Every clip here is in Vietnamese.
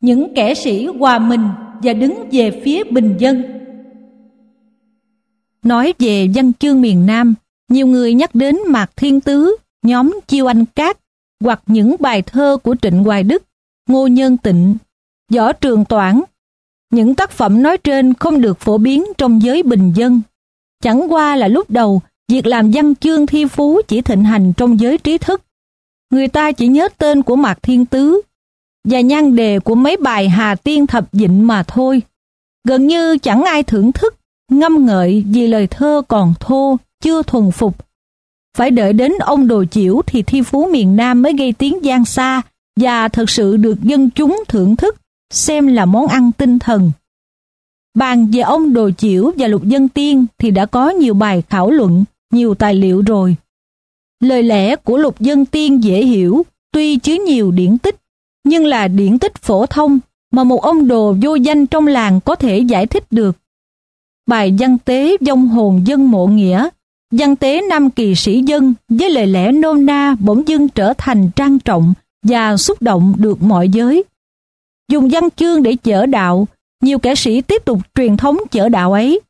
những kẻ sĩ hòa mình và đứng về phía bình dân. Nói về văn chương miền Nam, nhiều người nhắc đến Mạc Thiên Tứ, nhóm Chiêu Anh Cát hoặc những bài thơ của Trịnh Hoài Đức, Ngô Nhân Tịnh, Võ Trường Toản. Những tác phẩm nói trên không được phổ biến trong giới bình dân. Chẳng qua là lúc đầu, việc làm văn chương thi phú chỉ thịnh hành trong giới trí thức. Người ta chỉ nhớ tên của Mạc Thiên Tứ và nhan đề của mấy bài Hà Tiên Thập Dịnh mà thôi. Gần như chẳng ai thưởng thức, ngâm ngợi vì lời thơ còn thô, chưa thuần phục. Phải đợi đến ông Đồ Chiểu thì thi phú miền Nam mới gây tiếng gian xa và thật sự được dân chúng thưởng thức, xem là món ăn tinh thần. Bàn về ông Đồ Chiểu và Lục Dân Tiên thì đã có nhiều bài khảo luận, nhiều tài liệu rồi. Lời lẽ của Lục Dân Tiên dễ hiểu, tuy chứa nhiều điển tích, nhưng là điển tích phổ thông mà một ông đồ vô danh trong làng có thể giải thích được. Bài văn tế dông hồn dân mộ nghĩa, văn tế nam kỳ sĩ dân với lời lẽ nôm na bỗng dưng trở thành trang trọng và xúc động được mọi giới. Dùng văn chương để chở đạo, nhiều kẻ sĩ tiếp tục truyền thống chở đạo ấy.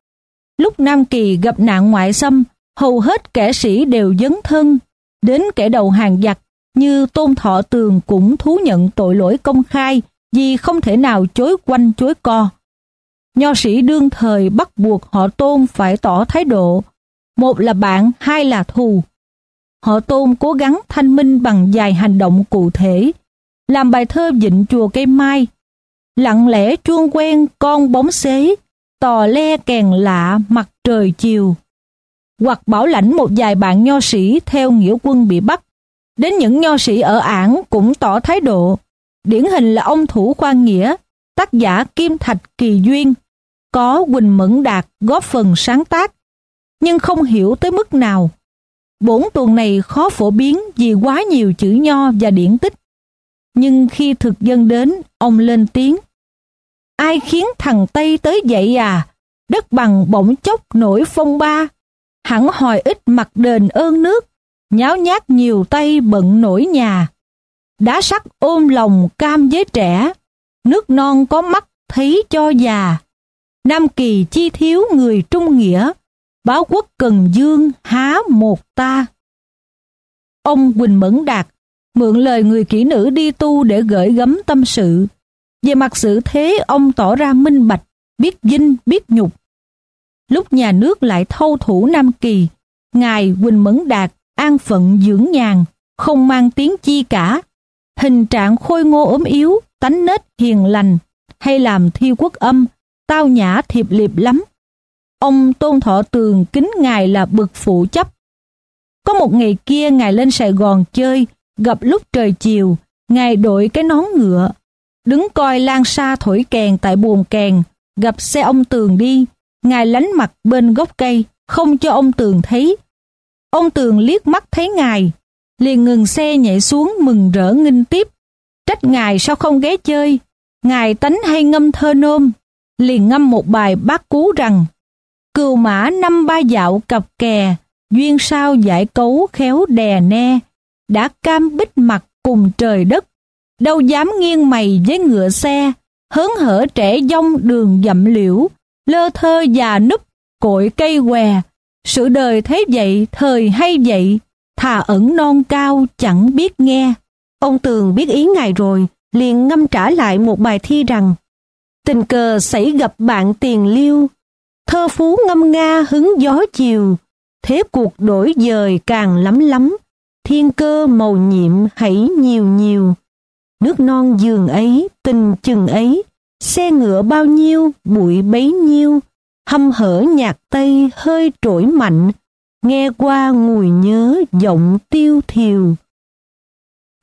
Lúc Nam Kỳ gặp nạn ngoại xâm, hầu hết kẻ sĩ đều dấn thân, đến kẻ đầu hàng giặc như Tôn Thọ Tường cũng thú nhận tội lỗi công khai vì không thể nào chối quanh chối co. Nho sĩ đương thời bắt buộc họ Tôn phải tỏ thái độ, một là bạn, hai là thù. Họ Tôn cố gắng thanh minh bằng vài hành động cụ thể, làm bài thơ dịnh chùa cây mai, lặng lẽ chuông quen con bóng xế, tò le kèn lạ mặt trời chiều. Hoặc bảo lãnh một vài bạn nho sĩ theo nghĩa quân bị bắt, Đến những nho sĩ ở ảng cũng tỏ thái độ. Điển hình là ông Thủ Khoan Nghĩa, tác giả Kim Thạch Kỳ Duyên, có Quỳnh Mẫn Đạt góp phần sáng tác, nhưng không hiểu tới mức nào. Bốn tuần này khó phổ biến vì quá nhiều chữ nho và điển tích. Nhưng khi thực dân đến, ông lên tiếng. Ai khiến thằng Tây tới vậy à? Đất bằng bỗng chốc nổi phong ba. Hẳn hỏi ít mặt đền ơn nước nháo nhác nhiều tay bận nổi nhà. Đá sắt ôm lòng cam với trẻ, nước non có mắt thấy cho già. Nam kỳ chi thiếu người trung nghĩa, báo quốc cần dương há một ta. Ông Quỳnh Mẫn Đạt mượn lời người kỹ nữ đi tu để gửi gắm tâm sự. Về mặt sự thế ông tỏ ra minh bạch, biết dinh, biết nhục. Lúc nhà nước lại thâu thủ Nam Kỳ, Ngài Quỳnh Mẫn Đạt an phận dưỡng nhàn, không mang tiếng chi cả. Hình trạng khôi ngô ốm yếu, tánh nết hiền lành, hay làm thi quốc âm, tao nhã thiệp liệp lắm. Ông Tôn Thọ Tường kính ngài là bậc phụ chấp. Có một ngày kia ngài lên Sài Gòn chơi, gặp lúc trời chiều, ngài đội cái nón ngựa, đứng coi lan xa thổi kèn tại buồng kèn, gặp xe ông Tường đi, ngài lánh mặt bên gốc cây, không cho ông Tường thấy, Ông Tường liếc mắt thấy ngài, liền ngừng xe nhảy xuống mừng rỡ nghinh tiếp. Trách ngài sao không ghé chơi, ngài tánh hay ngâm thơ nôm, liền ngâm một bài bác cú rằng Cừu mã năm ba dạo cặp kè, duyên sao giải cấu khéo đè ne, đã cam bích mặt cùng trời đất, đâu dám nghiêng mày với ngựa xe, hớn hở trẻ dông đường dặm liễu, lơ thơ già núp, cội cây què, sự đời thế vậy, thời hay vậy, thà ẩn non cao chẳng biết nghe. Ông Tường biết ý ngài rồi, liền ngâm trả lại một bài thi rằng Tình cờ xảy gặp bạn tiền liêu, thơ phú ngâm nga hứng gió chiều, thế cuộc đổi dời càng lắm lắm, thiên cơ màu nhiệm hãy nhiều nhiều. Nước non giường ấy, tình chừng ấy, xe ngựa bao nhiêu, bụi bấy nhiêu, hâm hở nhạc tây hơi trỗi mạnh, nghe qua ngùi nhớ giọng tiêu thiều.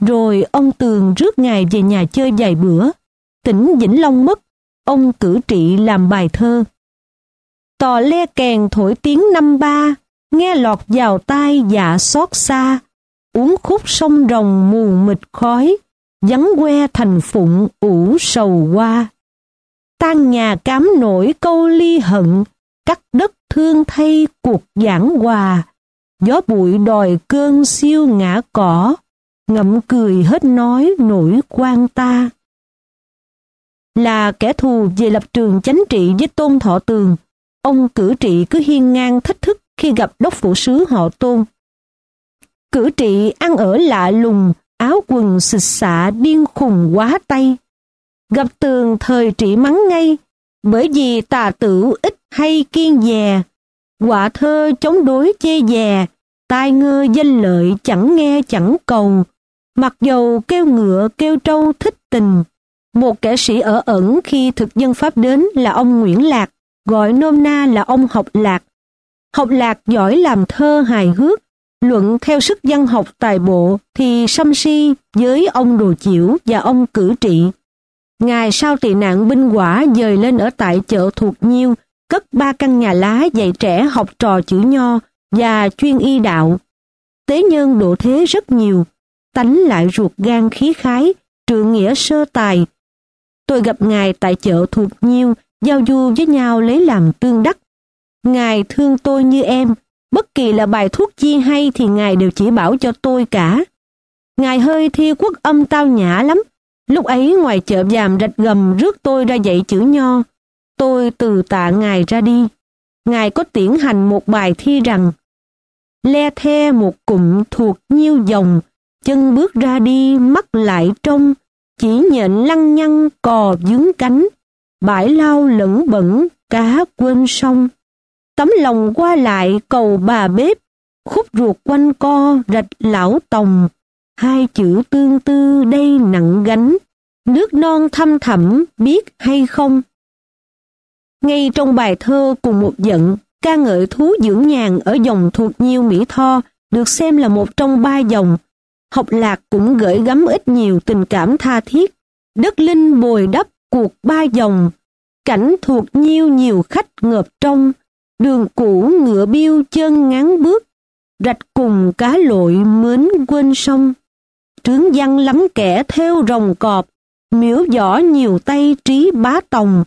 Rồi ông Tường rước ngài về nhà chơi vài bữa, tỉnh Vĩnh Long mất, ông cử trị làm bài thơ. Tò le kèn thổi tiếng năm ba, nghe lọt vào tai dạ xót xa, uống khúc sông rồng mù mịt khói, vắng que thành phụng ủ sầu qua tan nhà cám nổi câu ly hận, cắt đất thương thay cuộc giảng hòa, gió bụi đòi cơn siêu ngã cỏ, ngậm cười hết nói nỗi quan ta. là kẻ thù về lập trường chánh trị với Tôn Thọ Tường. Ông cử trị cứ hiên ngang thách thức khi gặp đốc phủ sứ họ Tôn. Cử trị ăn ở lạ lùng, áo quần xịt xạ điên khùng quá tay. Gặp tường thời trị mắng ngay, bởi vì tà tử ít hay kiên dè. Quả thơ chống đối chê dè, tai ngơ danh lợi chẳng nghe chẳng cầu. Mặc dầu kêu ngựa kêu trâu thích tình. Một kẻ sĩ ở ẩn khi thực dân Pháp đến là ông Nguyễn Lạc, gọi nôm na là ông Học Lạc. Học Lạc giỏi làm thơ hài hước, luận theo sức văn học tài bộ thì xâm si với ông Đồ Chiểu và ông Cử Trị. Ngài sau tị nạn binh quả dời lên ở tại chợ thuộc Nhiêu, cất ba căn nhà lá dạy trẻ học trò chữ nho và chuyên y đạo. Tế nhân độ thế rất nhiều, tánh lại ruột gan khí khái, trượng nghĩa sơ tài. Tôi gặp Ngài tại chợ thuộc Nhiêu, giao du với nhau lấy làm tương đắc. Ngài thương tôi như em, bất kỳ là bài thuốc chi hay thì Ngài đều chỉ bảo cho tôi cả. Ngài hơi thi quốc âm tao nhã lắm, lúc ấy ngoài chợ giàm rạch gầm rước tôi ra dạy chữ nho. Tôi từ tạ Ngài ra đi. Ngài có tiễn hành một bài thi rằng Le the một cụm thuộc nhiêu dòng, chân bước ra đi mắt lại trông, chỉ nhện lăng nhăng cò dướng cánh, bãi lao lẫn bẩn, cá quên sông. Tấm lòng qua lại cầu bà bếp, khúc ruột quanh co rạch lão tòng, hai chữ tương tư đây nặng gánh, nước non thăm thẳm biết hay không. Ngay trong bài thơ cùng một giận, ca ngợi thú dưỡng nhàn ở dòng thuộc nhiêu Mỹ Tho được xem là một trong ba dòng. Học lạc cũng gửi gắm ít nhiều tình cảm tha thiết. Đất linh bồi đắp cuộc ba dòng, cảnh thuộc nhiêu nhiều khách ngợp trong, đường cũ ngựa biêu chân ngắn bước, rạch cùng cá lội mến quên sông. Trướng văn lắm kẻ theo rồng cọp, miễu võ nhiều tay trí bá tòng,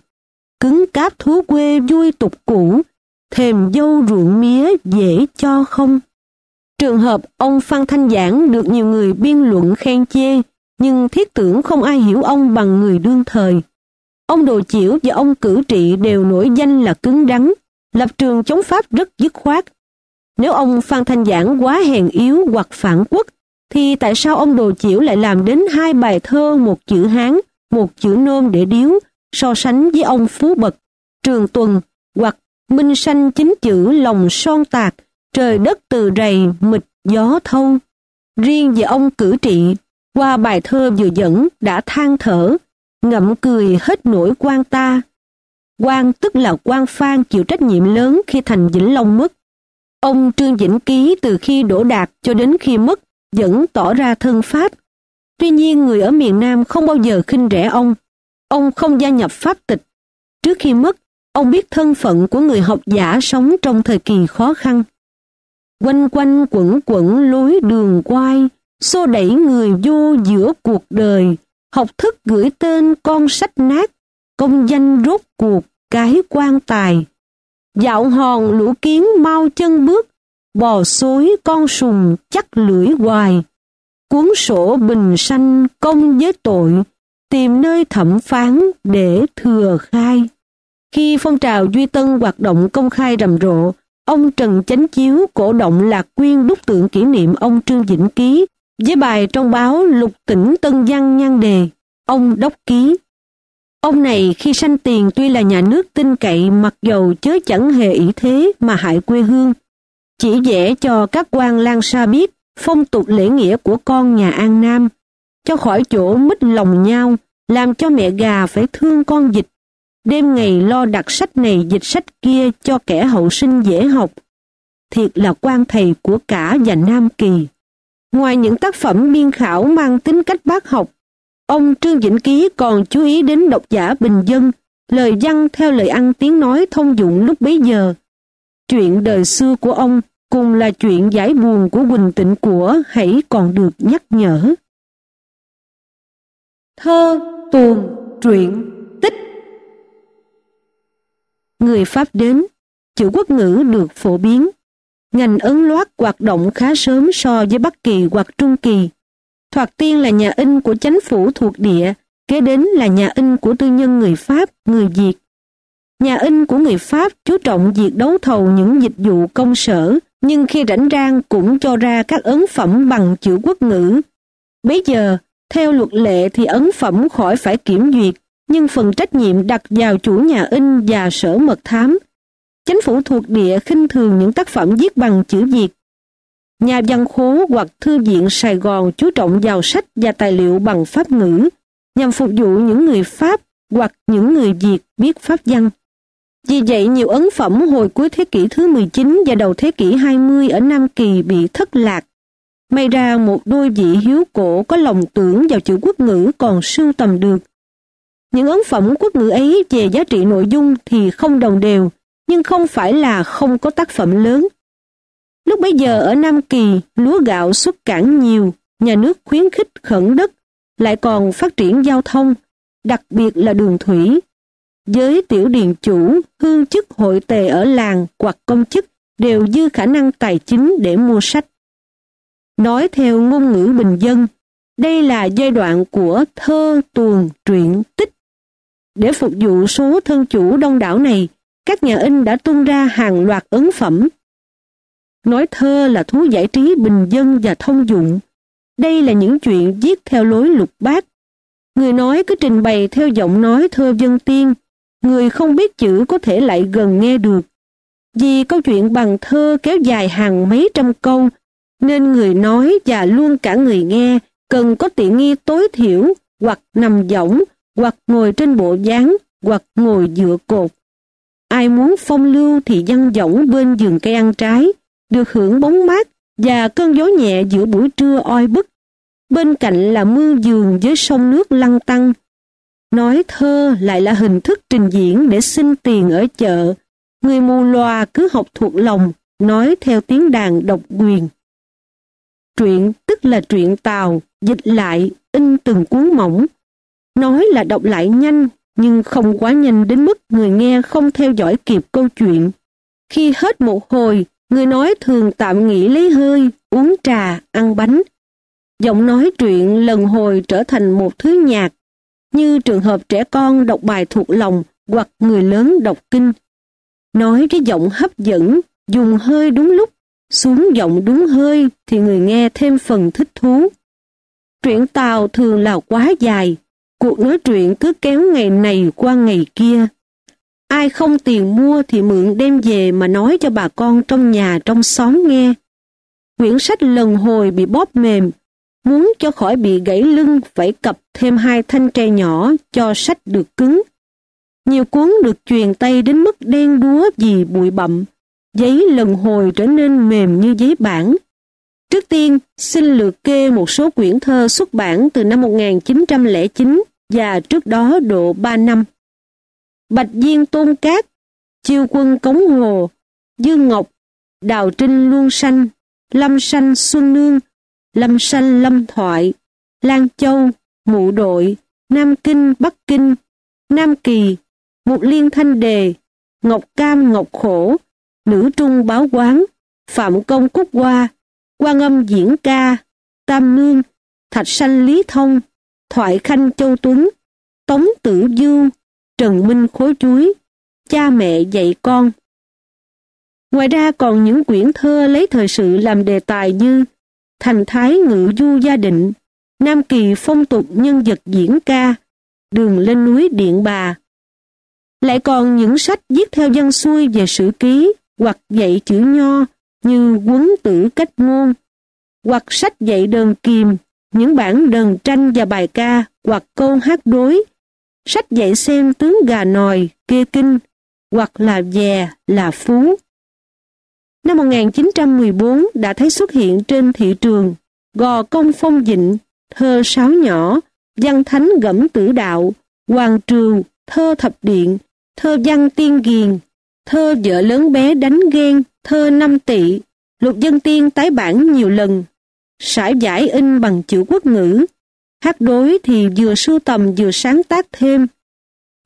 cứng cáp thú quê vui tục cũ, thềm dâu ruộng mía dễ cho không. Trường hợp ông Phan Thanh Giảng được nhiều người biên luận khen chê, nhưng thiết tưởng không ai hiểu ông bằng người đương thời. Ông Đồ Chiểu và ông Cử Trị đều nổi danh là cứng đắn, lập trường chống Pháp rất dứt khoát. Nếu ông Phan Thanh Giảng quá hèn yếu hoặc phản quốc, thì tại sao ông Đồ Chiểu lại làm đến hai bài thơ một chữ Hán, một chữ Nôm để điếu, so sánh với ông Phú Bật, Trường Tuần hoặc Minh Sanh chính chữ lòng son tạc, trời đất từ rầy, mịt gió thâu. Riêng về ông cử trị, qua bài thơ vừa dẫn đã than thở, ngậm cười hết nỗi quan ta. Quan tức là quan phan chịu trách nhiệm lớn khi thành Vĩnh Long mất. Ông Trương Vĩnh Ký từ khi đổ đạt cho đến khi mất vẫn tỏ ra thân Pháp. Tuy nhiên người ở miền Nam không bao giờ khinh rẻ ông. Ông không gia nhập Pháp tịch. Trước khi mất, ông biết thân phận của người học giả sống trong thời kỳ khó khăn. Quanh quanh quẩn quẩn lối đường quay, xô đẩy người vô giữa cuộc đời, học thức gửi tên con sách nát, công danh rốt cuộc, cái quan tài. Dạo hòn lũ kiến mau chân bước, bò suối con sùng chắc lưỡi hoài. Cuốn sổ bình sanh công với tội, tìm nơi thẩm phán để thừa khai. Khi phong trào Duy Tân hoạt động công khai rầm rộ, ông Trần Chánh Chiếu cổ động Lạc Quyên đúc tượng kỷ niệm ông Trương Vĩnh Ký với bài trong báo Lục Tỉnh Tân Văn nhan đề, ông đốc ký. Ông này khi sanh tiền tuy là nhà nước tin cậy mặc dầu chớ chẳng hề ý thế mà hại quê hương, chỉ dễ cho các quan lang sa biết phong tục lễ nghĩa của con nhà An Nam, cho khỏi chỗ mít lòng nhau, làm cho mẹ gà phải thương con dịch đêm ngày lo đặt sách này dịch sách kia cho kẻ hậu sinh dễ học. Thiệt là quan thầy của cả và Nam Kỳ. Ngoài những tác phẩm biên khảo mang tính cách bác học, ông Trương Vĩnh Ký còn chú ý đến độc giả bình dân, lời văn theo lời ăn tiếng nói thông dụng lúc bấy giờ. Chuyện đời xưa của ông cùng là chuyện giải buồn của Quỳnh Tịnh của hãy còn được nhắc nhở. Thơ, tuồng, truyện, tích người Pháp đến, chữ quốc ngữ được phổ biến. Ngành ấn loát hoạt động khá sớm so với Bắc Kỳ hoặc Trung Kỳ. Thoạt tiên là nhà in của chánh phủ thuộc địa, Kế đến là nhà in của tư nhân người Pháp, người Việt. Nhà in của người Pháp chú trọng việc đấu thầu những dịch vụ công sở, nhưng khi rảnh rang cũng cho ra các ấn phẩm bằng chữ quốc ngữ. Bây giờ, theo luật lệ thì ấn phẩm khỏi phải kiểm duyệt, nhưng phần trách nhiệm đặt vào chủ nhà in và sở mật thám. Chính phủ thuộc địa khinh thường những tác phẩm viết bằng chữ Việt. Nhà văn khố hoặc thư viện Sài Gòn chú trọng vào sách và tài liệu bằng Pháp ngữ, nhằm phục vụ những người Pháp hoặc những người Việt biết Pháp văn. Vì vậy nhiều ấn phẩm hồi cuối thế kỷ thứ 19 và đầu thế kỷ 20 ở Nam Kỳ bị thất lạc. May ra một đôi vị hiếu cổ có lòng tưởng vào chữ quốc ngữ còn sưu tầm được. Những ấn phẩm quốc ngữ ấy về giá trị nội dung thì không đồng đều, nhưng không phải là không có tác phẩm lớn. Lúc bấy giờ ở Nam Kỳ, lúa gạo xuất cảng nhiều, nhà nước khuyến khích khẩn đất, lại còn phát triển giao thông, đặc biệt là đường thủy giới tiểu điền chủ, hương chức hội tề ở làng hoặc công chức đều dư khả năng tài chính để mua sách. Nói theo ngôn ngữ bình dân, đây là giai đoạn của thơ, tuồng, truyện, tích. Để phục vụ số thân chủ đông đảo này, các nhà in đã tung ra hàng loạt ấn phẩm. Nói thơ là thú giải trí bình dân và thông dụng. Đây là những chuyện viết theo lối lục bát. Người nói cứ trình bày theo giọng nói thơ dân tiên, người không biết chữ có thể lại gần nghe được. Vì câu chuyện bằng thơ kéo dài hàng mấy trăm câu, nên người nói và luôn cả người nghe cần có tiện nghi tối thiểu hoặc nằm võng hoặc ngồi trên bộ dáng hoặc ngồi dựa cột. Ai muốn phong lưu thì văn võng bên giường cây ăn trái, được hưởng bóng mát và cơn gió nhẹ giữa buổi trưa oi bức. Bên cạnh là mưa giường với sông nước lăn tăng. Nói thơ lại là hình thức trình diễn để xin tiền ở chợ. Người mù loà cứ học thuộc lòng, nói theo tiếng đàn độc quyền. Truyện tức là truyện tàu, dịch lại, in từng cuốn mỏng. Nói là đọc lại nhanh, nhưng không quá nhanh đến mức người nghe không theo dõi kịp câu chuyện. Khi hết một hồi, người nói thường tạm nghỉ lấy hơi, uống trà, ăn bánh. Giọng nói truyện lần hồi trở thành một thứ nhạc, như trường hợp trẻ con đọc bài thuộc lòng hoặc người lớn đọc kinh. Nói với giọng hấp dẫn, dùng hơi đúng lúc, xuống giọng đúng hơi thì người nghe thêm phần thích thú. Truyện Tàu thường là quá dài, cuộc nói chuyện cứ kéo ngày này qua ngày kia. Ai không tiền mua thì mượn đem về mà nói cho bà con trong nhà trong xóm nghe. Quyển sách lần hồi bị bóp mềm, muốn cho khỏi bị gãy lưng phải cặp thêm hai thanh tre nhỏ cho sách được cứng. Nhiều cuốn được truyền tay đến mức đen đúa vì bụi bậm giấy lần hồi trở nên mềm như giấy bản. Trước tiên, xin lượt kê một số quyển thơ xuất bản từ năm 1909 và trước đó độ 3 năm. Bạch Diên Tôn Cát, Chiêu Quân Cống Hồ, Dương Ngọc, Đào Trinh Luân Sanh, Lâm Sanh Xuân Nương, Lâm Sanh Lâm Thoại, Lan Châu, Mụ Đội, Nam Kinh Bắc Kinh, Nam Kỳ, Mục Liên Thanh Đề, Ngọc Cam Ngọc Khổ, Nữ Trung Báo Quán, Phạm Công Cúc Hoa, quan âm diễn ca, Tam Nương, Thạch Sanh Lý Thông, Thoại Khanh Châu Tuấn, Tống Tử Du, Trần Minh Khối Chuối, Cha mẹ dạy con. Ngoài ra còn những quyển thơ lấy thời sự làm đề tài như Thành Thái Ngự Du Gia Định, Nam Kỳ Phong tục Nhân vật diễn ca, Đường lên núi Điện Bà. Lại còn những sách viết theo văn xuôi về sử ký hoặc dạy chữ nho như quấn tử cách ngôn, hoặc sách dạy đờn kìm, những bản đờn tranh và bài ca hoặc câu hát đối, sách dạy xem tướng gà nòi, kê kinh, hoặc là dè, là phú. Năm 1914 đã thấy xuất hiện trên thị trường Gò Công Phong Dịnh, thơ sáo nhỏ, văn thánh gẫm tử đạo, hoàng trường thơ thập điện, thơ văn tiên ghiền, thơ vợ lớn bé đánh ghen, thơ năm tỵ, lục dân tiên tái bản nhiều lần, sải giải in bằng chữ quốc ngữ, hát đối thì vừa sưu tầm vừa sáng tác thêm.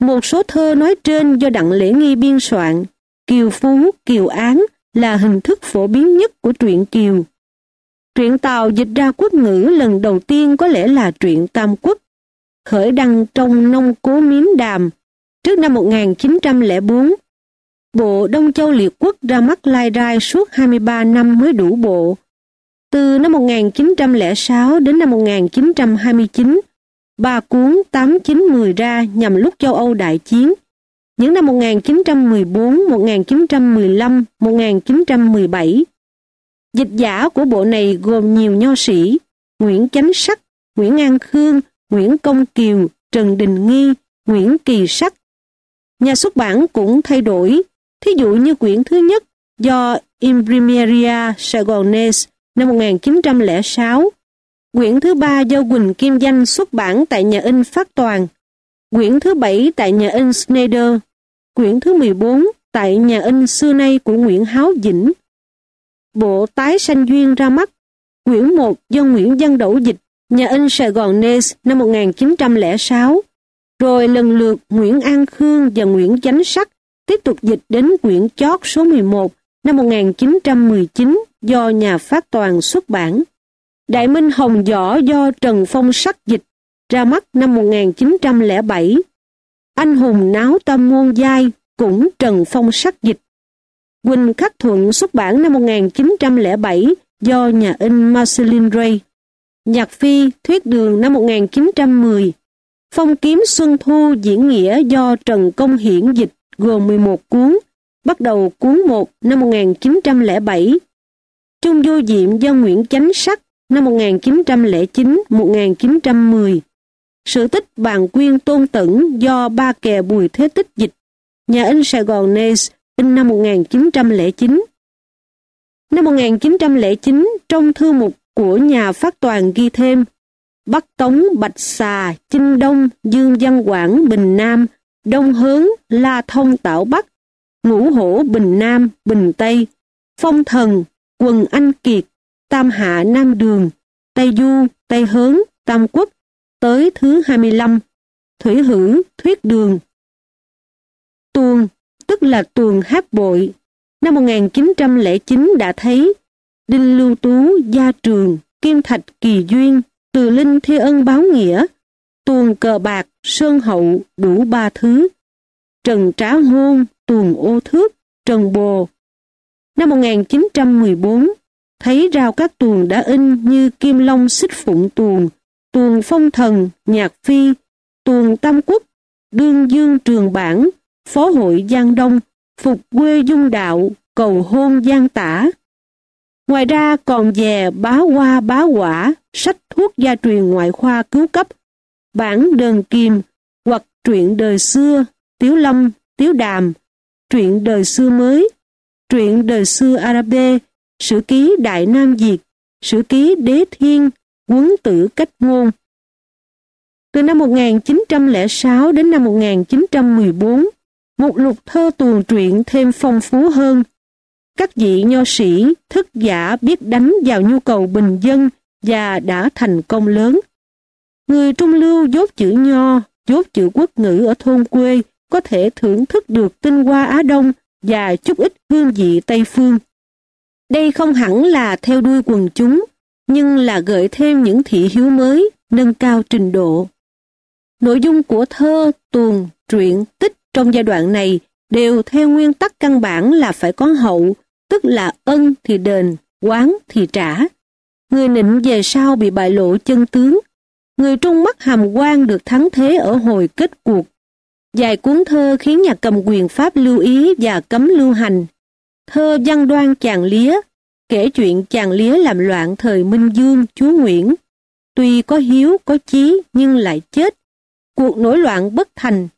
Một số thơ nói trên do Đặng Lễ Nghi biên soạn, Kiều Phú, Kiều Án là hình thức phổ biến nhất của truyện Kiều. Truyện Tàu dịch ra quốc ngữ lần đầu tiên có lẽ là truyện Tam Quốc. khởi đăng trong nông cố miến đàm trước năm 1904. Bộ Đông Châu Liệt Quốc ra mắt lai rai suốt 23 năm mới đủ bộ. Từ năm 1906 đến năm 1929, ba cuốn 8-9-10 ra nhằm lúc châu Âu đại chiến. Những năm 1914, 1915, 1917. Dịch giả của bộ này gồm nhiều nho sĩ, Nguyễn Chánh Sắc, Nguyễn An Khương, Nguyễn Công Kiều, Trần Đình Nghi, Nguyễn Kỳ Sắc. Nhà xuất bản cũng thay đổi, thí dụ như quyển thứ nhất do Imprimeria Saigonese năm 1906, quyển thứ ba do Quỳnh Kim Danh xuất bản tại nhà in Phát Toàn, quyển thứ bảy tại nhà in Schneider, quyển thứ 14 tại nhà in xưa nay của Nguyễn Háo Dĩnh. Bộ Tái Sanh Duyên ra mắt, quyển 1 do Nguyễn Văn Đẩu dịch nhà in Sài Gòn Nes năm 1906, rồi lần lượt Nguyễn An Khương và Nguyễn Chánh Sắc tiếp tục dịch đến quyển chót số 11 năm 1919 do nhà phát toàn xuất bản. Đại Minh Hồng Võ do Trần Phong Sắc dịch ra mắt năm 1907. Anh hùng náo tâm môn giai cũng Trần Phong Sắc dịch. Quỳnh Khắc Thuận xuất bản năm 1907 do nhà in Marceline Ray. Nhạc phi Thuyết đường năm 1910. Phong kiếm Xuân Thu diễn nghĩa do Trần Công Hiển dịch gồm 11 cuốn, bắt đầu cuốn 1 năm 1907. Trung vô diệm do Nguyễn Chánh Sắc năm 1909-1910. Sự tích bàn quyên tôn tẩn do ba kè bùi thế tích dịch. Nhà in Sài Gòn Nes in năm 1909. Năm 1909, trong thư mục của nhà phát toàn ghi thêm Bắc Tống, Bạch Xà, Chinh Đông, Dương Văn Quảng, Bình Nam, Đông hướng La Thông Tảo Bắc, Ngũ Hổ, Bình Nam, Bình Tây, Phong Thần, Quần Anh Kiệt, Tam Hạ Nam Đường, Tây Du, Tây hướng Tam Quốc, tới thứ 25, Thủy hữu Thuyết Đường. Tuồng, tức là tuồng hát bội, năm 1909 đã thấy Đinh Lưu Tú, Gia Trường, Kim Thạch Kỳ Duyên, Từ Linh Thi Ân Báo Nghĩa, Tuồng Cờ Bạc, Sơn Hậu, đủ ba thứ. Trần Trá Hôn, Tuồng Ô Thước, Trần Bồ. Năm 1914, thấy rào các tuồng đã in như Kim Long Xích Phụng Tuồng, Tuồng Phong Thần, Nhạc Phi, Tuồng Tam Quốc, Đương Dương Trường Bản, Phó hội Giang Đông, Phục quê Dung Đạo, Cầu hôn Giang Tả. Ngoài ra còn về bá hoa bá quả, sách thuốc gia truyền ngoại khoa cứu cấp, bản đơn kim hoặc truyện đời xưa, tiếu lâm, tiếu đàm, truyện đời xưa mới, truyện đời xưa Arabe, sử ký Đại Nam Việt, sử ký Đế Thiên, quấn tử cách ngôn. Từ năm 1906 đến năm 1914, một lục thơ tuồng truyện thêm phong phú hơn, các vị nho sĩ, thức giả biết đánh vào nhu cầu bình dân và đã thành công lớn. Người trung lưu dốt chữ nho, dốt chữ quốc ngữ ở thôn quê có thể thưởng thức được tinh hoa Á Đông và chút ít hương vị Tây Phương. Đây không hẳn là theo đuôi quần chúng, nhưng là gợi thêm những thị hiếu mới, nâng cao trình độ. Nội dung của thơ, tuồng, truyện, tích trong giai đoạn này đều theo nguyên tắc căn bản là phải có hậu, tức là ân thì đền, quán thì trả. Người nịnh về sau bị bại lộ chân tướng, người trung mắt hàm quan được thắng thế ở hồi kết cuộc. Dài cuốn thơ khiến nhà cầm quyền Pháp lưu ý và cấm lưu hành. Thơ văn đoan chàng lía, kể chuyện chàng lía làm loạn thời Minh Dương, chúa Nguyễn. Tuy có hiếu, có chí nhưng lại chết. Cuộc nổi loạn bất thành,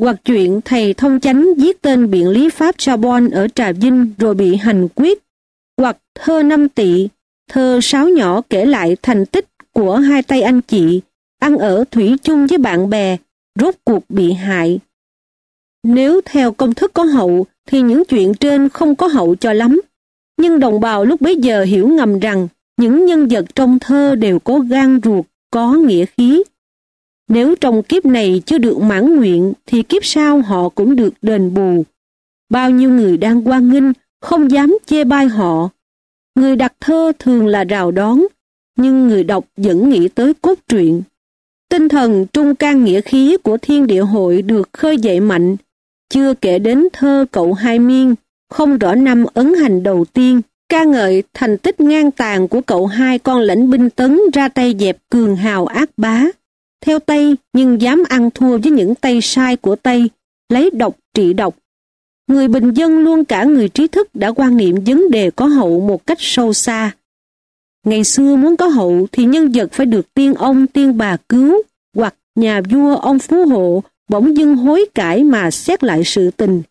hoặc chuyện thầy thông chánh giết tên biện lý Pháp Charbon ở Trà Vinh rồi bị hành quyết, hoặc thơ năm tỵ, thơ sáu nhỏ kể lại thành tích của hai tay anh chị, ăn ở thủy chung với bạn bè, rốt cuộc bị hại. Nếu theo công thức có hậu, thì những chuyện trên không có hậu cho lắm. Nhưng đồng bào lúc bấy giờ hiểu ngầm rằng những nhân vật trong thơ đều có gan ruột, có nghĩa khí. Nếu trong kiếp này chưa được mãn nguyện thì kiếp sau họ cũng được đền bù. Bao nhiêu người đang quan nghênh không dám chê bai họ. Người đặt thơ thường là rào đón, nhưng người đọc vẫn nghĩ tới cốt truyện. Tinh thần trung can nghĩa khí của thiên địa hội được khơi dậy mạnh, chưa kể đến thơ cậu hai miên, không rõ năm ấn hành đầu tiên, ca ngợi thành tích ngang tàn của cậu hai con lãnh binh tấn ra tay dẹp cường hào ác bá. Theo Tây nhưng dám ăn thua với những tay sai của Tây, lấy độc trị độc. Người bình dân luôn cả người trí thức đã quan niệm vấn đề có hậu một cách sâu xa. Ngày xưa muốn có hậu thì nhân vật phải được tiên ông tiên bà cứu, hoặc nhà vua ông phú hộ bỗng dưng hối cải mà xét lại sự tình.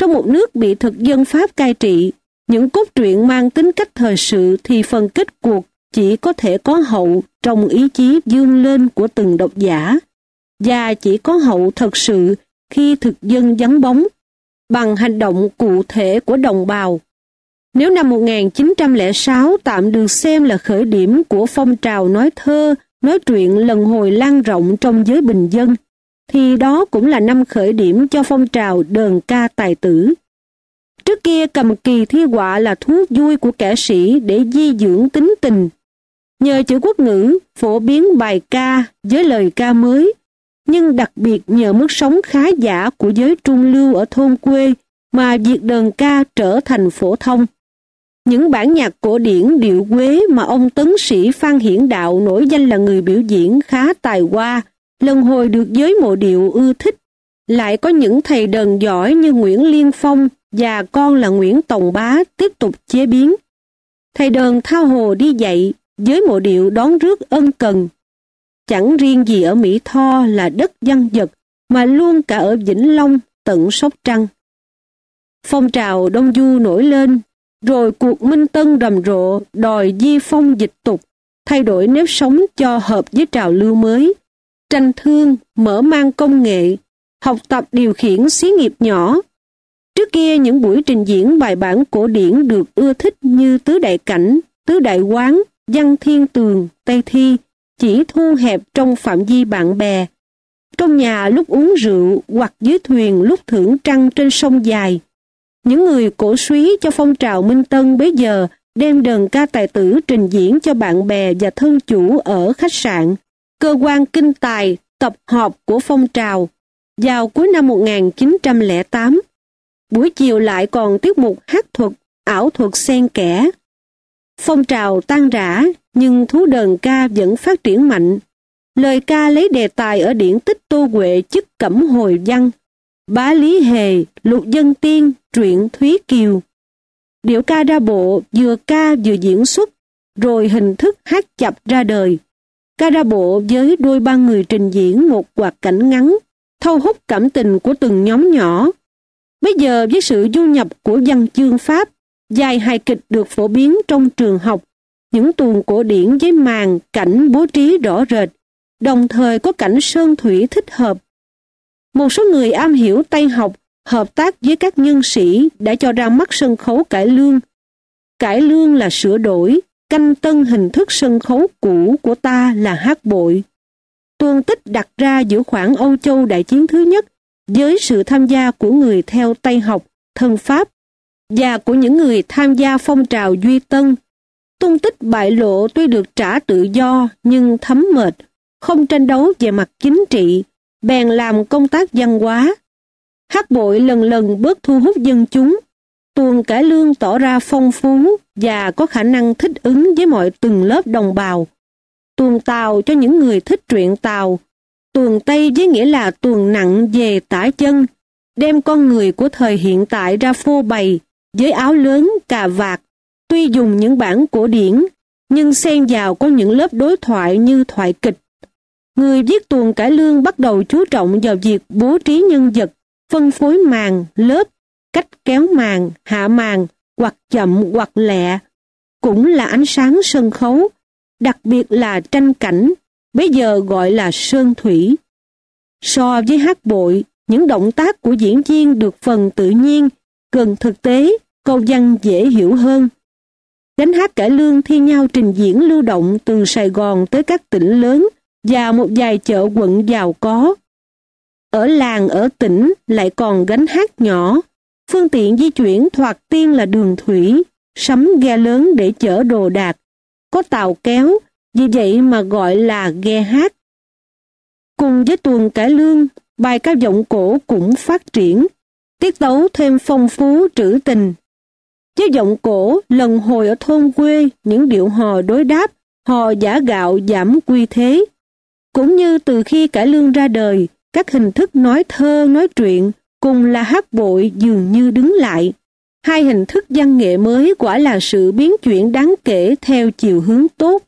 Trong một nước bị thực dân Pháp cai trị, những cốt truyện mang tính cách thời sự thì phần kết cuộc chỉ có thể có hậu trong ý chí dương lên của từng độc giả, và chỉ có hậu thật sự khi thực dân vắng bóng, bằng hành động cụ thể của đồng bào. Nếu năm 1906 tạm được xem là khởi điểm của phong trào nói thơ, nói truyện lần hồi lan rộng trong giới bình dân, thì đó cũng là năm khởi điểm cho phong trào đờn ca tài tử. Trước kia cầm kỳ thi họa là thú vui của kẻ sĩ để di dưỡng tính tình. Nhờ chữ quốc ngữ, phổ biến bài ca với lời ca mới, nhưng đặc biệt nhờ mức sống khá giả của giới trung lưu ở thôn quê mà việc đờn ca trở thành phổ thông. Những bản nhạc cổ điển điệu quế mà ông tấn sĩ Phan Hiển Đạo nổi danh là người biểu diễn khá tài hoa, lần hồi được giới mộ điệu ưa thích. Lại có những thầy đờn giỏi như Nguyễn Liên Phong và con là Nguyễn Tòng Bá tiếp tục chế biến. Thầy đờn thao hồ đi dạy, giới mộ điệu đón rước ân cần. Chẳng riêng gì ở Mỹ Tho là đất dân vật, mà luôn cả ở Vĩnh Long, tận Sóc Trăng. Phong trào Đông Du nổi lên, rồi cuộc minh tân rầm rộ đòi di phong dịch tục, thay đổi nếp sống cho hợp với trào lưu mới, tranh thương, mở mang công nghệ, học tập điều khiển xí nghiệp nhỏ. Trước kia những buổi trình diễn bài bản cổ điển được ưa thích như Tứ Đại Cảnh, Tứ Đại Quán, Văn Thiên Tường, Tây Thi, chỉ thu hẹp trong phạm vi bạn bè. Trong nhà lúc uống rượu hoặc dưới thuyền lúc thưởng trăng trên sông dài. Những người cổ suý cho phong trào Minh Tân bấy giờ đem đờn ca tài tử trình diễn cho bạn bè và thân chủ ở khách sạn, cơ quan kinh tài, tập họp của phong trào. Vào cuối năm 1908, buổi chiều lại còn tiết mục hát thuật, ảo thuật xen kẽ. Phong trào tan rã, nhưng thú đờn ca vẫn phát triển mạnh. Lời ca lấy đề tài ở điển tích Tô Huệ chức cẩm hồi văn, bá lý hề, lục dân tiên, truyện Thúy Kiều. Điệu ca ra bộ vừa ca vừa diễn xuất, rồi hình thức hát chập ra đời. Ca ra bộ với đôi ba người trình diễn một hoạt cảnh ngắn, thâu hút cảm tình của từng nhóm nhỏ. Bây giờ với sự du nhập của văn chương Pháp, dài hài kịch được phổ biến trong trường học, những tuồng cổ điển với màn cảnh bố trí rõ rệt, đồng thời có cảnh sơn thủy thích hợp. Một số người am hiểu tay học, hợp tác với các nhân sĩ đã cho ra mắt sân khấu cải lương. Cải lương là sửa đổi, canh tân hình thức sân khấu cũ của ta là hát bội. Tuân tích đặt ra giữa khoảng Âu Châu Đại chiến thứ nhất với sự tham gia của người theo Tây học, thân Pháp và của những người tham gia phong trào Duy Tân. Tung tích bại lộ tuy được trả tự do nhưng thấm mệt, không tranh đấu về mặt chính trị, bèn làm công tác văn hóa. Hát bội lần lần bớt thu hút dân chúng, tuồng cải lương tỏ ra phong phú và có khả năng thích ứng với mọi từng lớp đồng bào. Tuồng Tàu cho những người thích truyện Tàu, tuồng Tây với nghĩa là tuồng nặng về tả chân, đem con người của thời hiện tại ra phô bày với áo lớn, cà vạt, tuy dùng những bản cổ điển, nhưng xen vào có những lớp đối thoại như thoại kịch. Người viết tuồng cải lương bắt đầu chú trọng vào việc bố trí nhân vật, phân phối màn, lớp, cách kéo màn, hạ màn, hoặc chậm hoặc lẹ, cũng là ánh sáng sân khấu, đặc biệt là tranh cảnh, bây giờ gọi là sơn thủy. So với hát bội, những động tác của diễn viên được phần tự nhiên, gần thực tế, câu văn dễ hiểu hơn. Gánh hát cải lương thi nhau trình diễn lưu động từ Sài Gòn tới các tỉnh lớn và một vài chợ quận giàu có. Ở làng ở tỉnh lại còn gánh hát nhỏ, phương tiện di chuyển thoạt tiên là đường thủy, sắm ghe lớn để chở đồ đạc, có tàu kéo, vì vậy mà gọi là ghe hát. Cùng với tuồng cải lương, bài ca giọng cổ cũng phát triển, tiết tấu thêm phong phú trữ tình. Với giọng cổ, lần hồi ở thôn quê, những điệu hò đối đáp, hò giả gạo giảm quy thế. Cũng như từ khi cải lương ra đời, các hình thức nói thơ, nói truyện, cùng là hát bội dường như đứng lại. Hai hình thức văn nghệ mới quả là sự biến chuyển đáng kể theo chiều hướng tốt.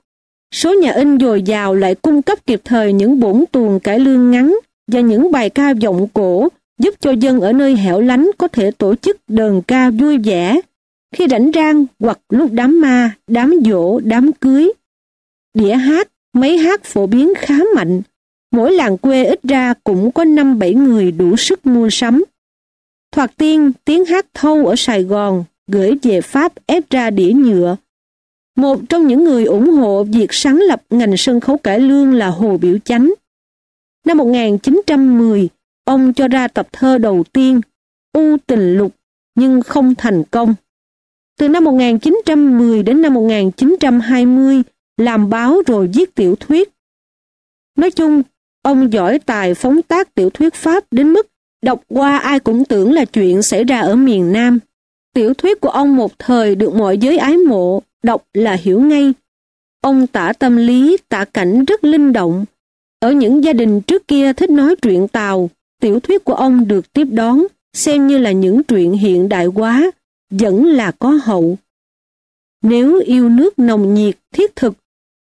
Số nhà in dồi dào lại cung cấp kịp thời những bổn tuồng cải lương ngắn và những bài ca giọng cổ giúp cho dân ở nơi hẻo lánh có thể tổ chức đờn ca vui vẻ khi rảnh rang hoặc lúc đám ma, đám dỗ, đám cưới. Đĩa hát, máy hát phổ biến khá mạnh. Mỗi làng quê ít ra cũng có 5-7 người đủ sức mua sắm. Thoạt tiên, tiếng hát thâu ở Sài Gòn gửi về Pháp ép ra đĩa nhựa. Một trong những người ủng hộ việc sáng lập ngành sân khấu cải lương là Hồ Biểu Chánh. Năm 1910, ông cho ra tập thơ đầu tiên, U Tình Lục, nhưng không thành công. Từ năm 1910 đến năm 1920, làm báo rồi viết tiểu thuyết. Nói chung, ông giỏi tài phóng tác tiểu thuyết Pháp đến mức đọc qua ai cũng tưởng là chuyện xảy ra ở miền Nam. Tiểu thuyết của ông một thời được mọi giới ái mộ, đọc là hiểu ngay. Ông tả tâm lý, tả cảnh rất linh động. Ở những gia đình trước kia thích nói truyện Tàu, tiểu thuyết của ông được tiếp đón, xem như là những truyện hiện đại quá, vẫn là có hậu. Nếu yêu nước nồng nhiệt, thiết thực,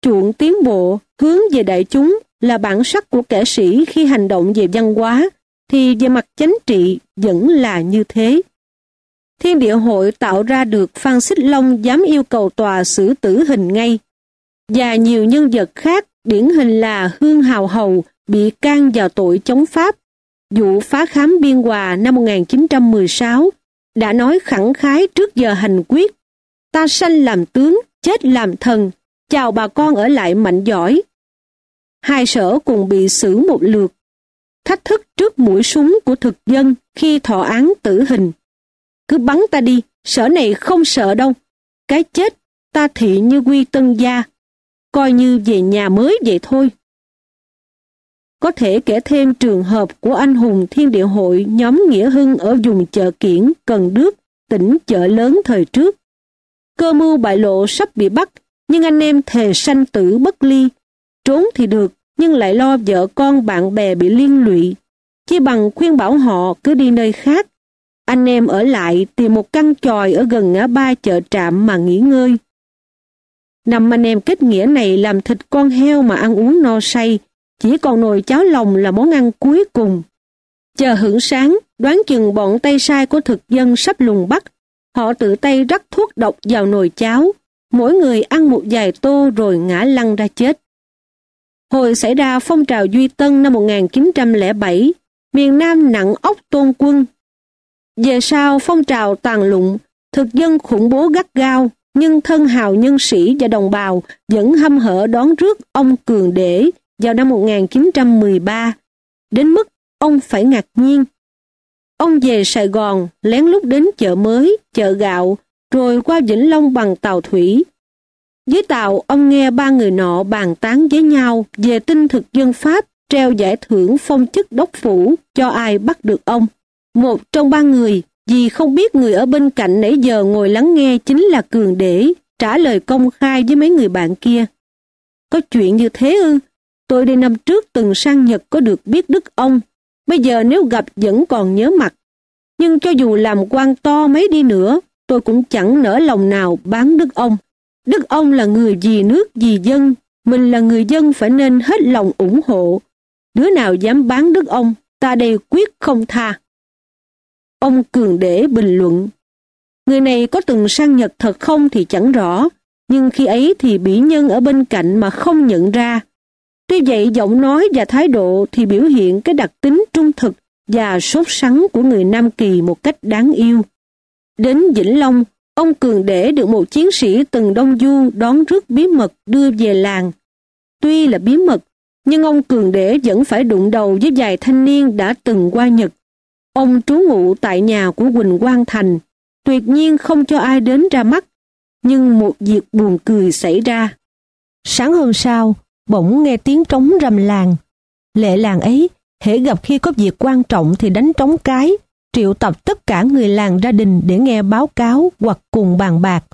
chuộng tiến bộ, hướng về đại chúng là bản sắc của kẻ sĩ khi hành động về văn hóa, thì về mặt chính trị vẫn là như thế. Thiên địa hội tạo ra được Phan Xích Long dám yêu cầu tòa xử tử hình ngay. Và nhiều nhân vật khác, điển hình là Hương Hào Hầu, bị can vào tội chống Pháp. Vụ phá khám biên hòa năm 1916 đã nói khẳng khái trước giờ hành quyết. Ta sanh làm tướng, chết làm thần, chào bà con ở lại mạnh giỏi. Hai sở cùng bị xử một lượt. Thách thức trước mũi súng của thực dân khi thọ án tử hình. Cứ bắn ta đi, sở này không sợ đâu. Cái chết, ta thị như quy tân gia. Coi như về nhà mới vậy thôi. Có thể kể thêm trường hợp của anh hùng thiên địa hội nhóm Nghĩa Hưng ở vùng chợ Kiển, Cần Đước, tỉnh chợ lớn thời trước. Cơ mưu bại lộ sắp bị bắt, nhưng anh em thề sanh tử bất ly. Trốn thì được, nhưng lại lo vợ con bạn bè bị liên lụy. Chỉ bằng khuyên bảo họ cứ đi nơi khác. Anh em ở lại tìm một căn tròi ở gần ngã ba chợ trạm mà nghỉ ngơi. Năm anh em kết nghĩa này làm thịt con heo mà ăn uống no say, chỉ còn nồi cháo lòng là món ăn cuối cùng. Chờ hưởng sáng, đoán chừng bọn tay sai của thực dân sắp lùng bắt. Họ tự tay rắc thuốc độc vào nồi cháo. Mỗi người ăn một vài tô rồi ngã lăn ra chết. Hồi xảy ra phong trào Duy Tân năm 1907, miền Nam nặng ốc tôn quân. Về sau phong trào tàn lụng, thực dân khủng bố gắt gao, nhưng thân hào nhân sĩ và đồng bào vẫn hâm hở đón rước ông Cường Để vào năm 1913, đến mức ông phải ngạc nhiên. Ông về Sài Gòn, lén lút đến chợ mới, chợ gạo, rồi qua Vĩnh Long bằng tàu thủy. Dưới tàu, ông nghe ba người nọ bàn tán với nhau về tinh thực dân Pháp treo giải thưởng phong chức đốc phủ cho ai bắt được ông. Một trong ba người, vì không biết người ở bên cạnh nãy giờ ngồi lắng nghe chính là Cường Để, trả lời công khai với mấy người bạn kia. Có chuyện như thế ư? Tôi đi năm trước từng sang Nhật có được biết đức ông, bây giờ nếu gặp vẫn còn nhớ mặt. Nhưng cho dù làm quan to mấy đi nữa, tôi cũng chẳng nỡ lòng nào bán đức ông. Đức ông là người vì nước vì dân, mình là người dân phải nên hết lòng ủng hộ. Đứa nào dám bán đức ông, ta đây quyết không tha. Ông Cường Để bình luận, người này có từng sang Nhật thật không thì chẳng rõ, nhưng khi ấy thì bị nhân ở bên cạnh mà không nhận ra, Tuy vậy giọng nói và thái độ thì biểu hiện cái đặc tính trung thực và sốt sắng của người Nam Kỳ một cách đáng yêu. Đến Vĩnh Long, ông Cường để được một chiến sĩ từng đông du đón rước bí mật đưa về làng. Tuy là bí mật, nhưng ông Cường để vẫn phải đụng đầu với vài thanh niên đã từng qua Nhật. Ông trú ngụ tại nhà của Quỳnh Quang Thành, tuyệt nhiên không cho ai đến ra mắt. Nhưng một việc buồn cười xảy ra. Sáng hôm sau, bỗng nghe tiếng trống rầm làng. Lệ làng ấy, hễ gặp khi có việc quan trọng thì đánh trống cái, triệu tập tất cả người làng gia đình để nghe báo cáo hoặc cùng bàn bạc.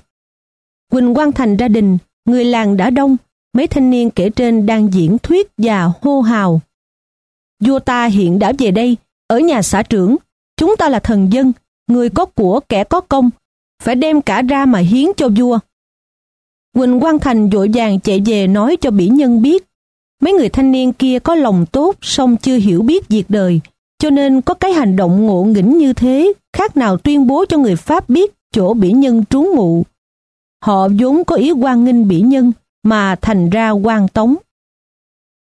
Quỳnh Quang Thành gia đình, người làng đã đông, mấy thanh niên kể trên đang diễn thuyết và hô hào. Vua ta hiện đã về đây, ở nhà xã trưởng, chúng ta là thần dân, người có của kẻ có công, phải đem cả ra mà hiến cho vua. Quỳnh Quang Thành vội vàng chạy về nói cho bỉ nhân biết. Mấy người thanh niên kia có lòng tốt, song chưa hiểu biết việc đời, cho nên có cái hành động ngộ nghĩnh như thế, khác nào tuyên bố cho người Pháp biết chỗ bỉ nhân trú ngụ. Họ vốn có ý quan nghênh bỉ nhân, mà thành ra quan tống.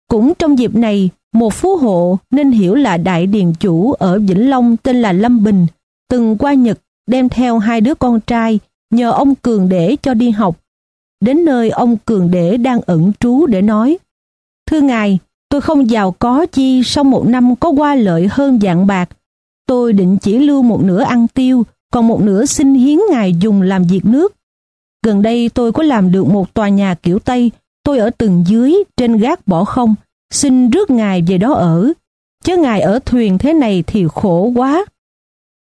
Cũng trong dịp này, một phú hộ nên hiểu là đại điền chủ ở Vĩnh Long tên là Lâm Bình, từng qua Nhật đem theo hai đứa con trai nhờ ông Cường Để cho đi học. Đến nơi ông Cường Để đang ẩn trú để nói Thưa ngài, tôi không giàu có chi sau một năm có qua lợi hơn dạng bạc. Tôi định chỉ lưu một nửa ăn tiêu, còn một nửa xin hiến ngài dùng làm việc nước. Gần đây tôi có làm được một tòa nhà kiểu Tây, tôi ở tầng dưới, trên gác bỏ không, xin rước ngài về đó ở. Chứ ngài ở thuyền thế này thì khổ quá.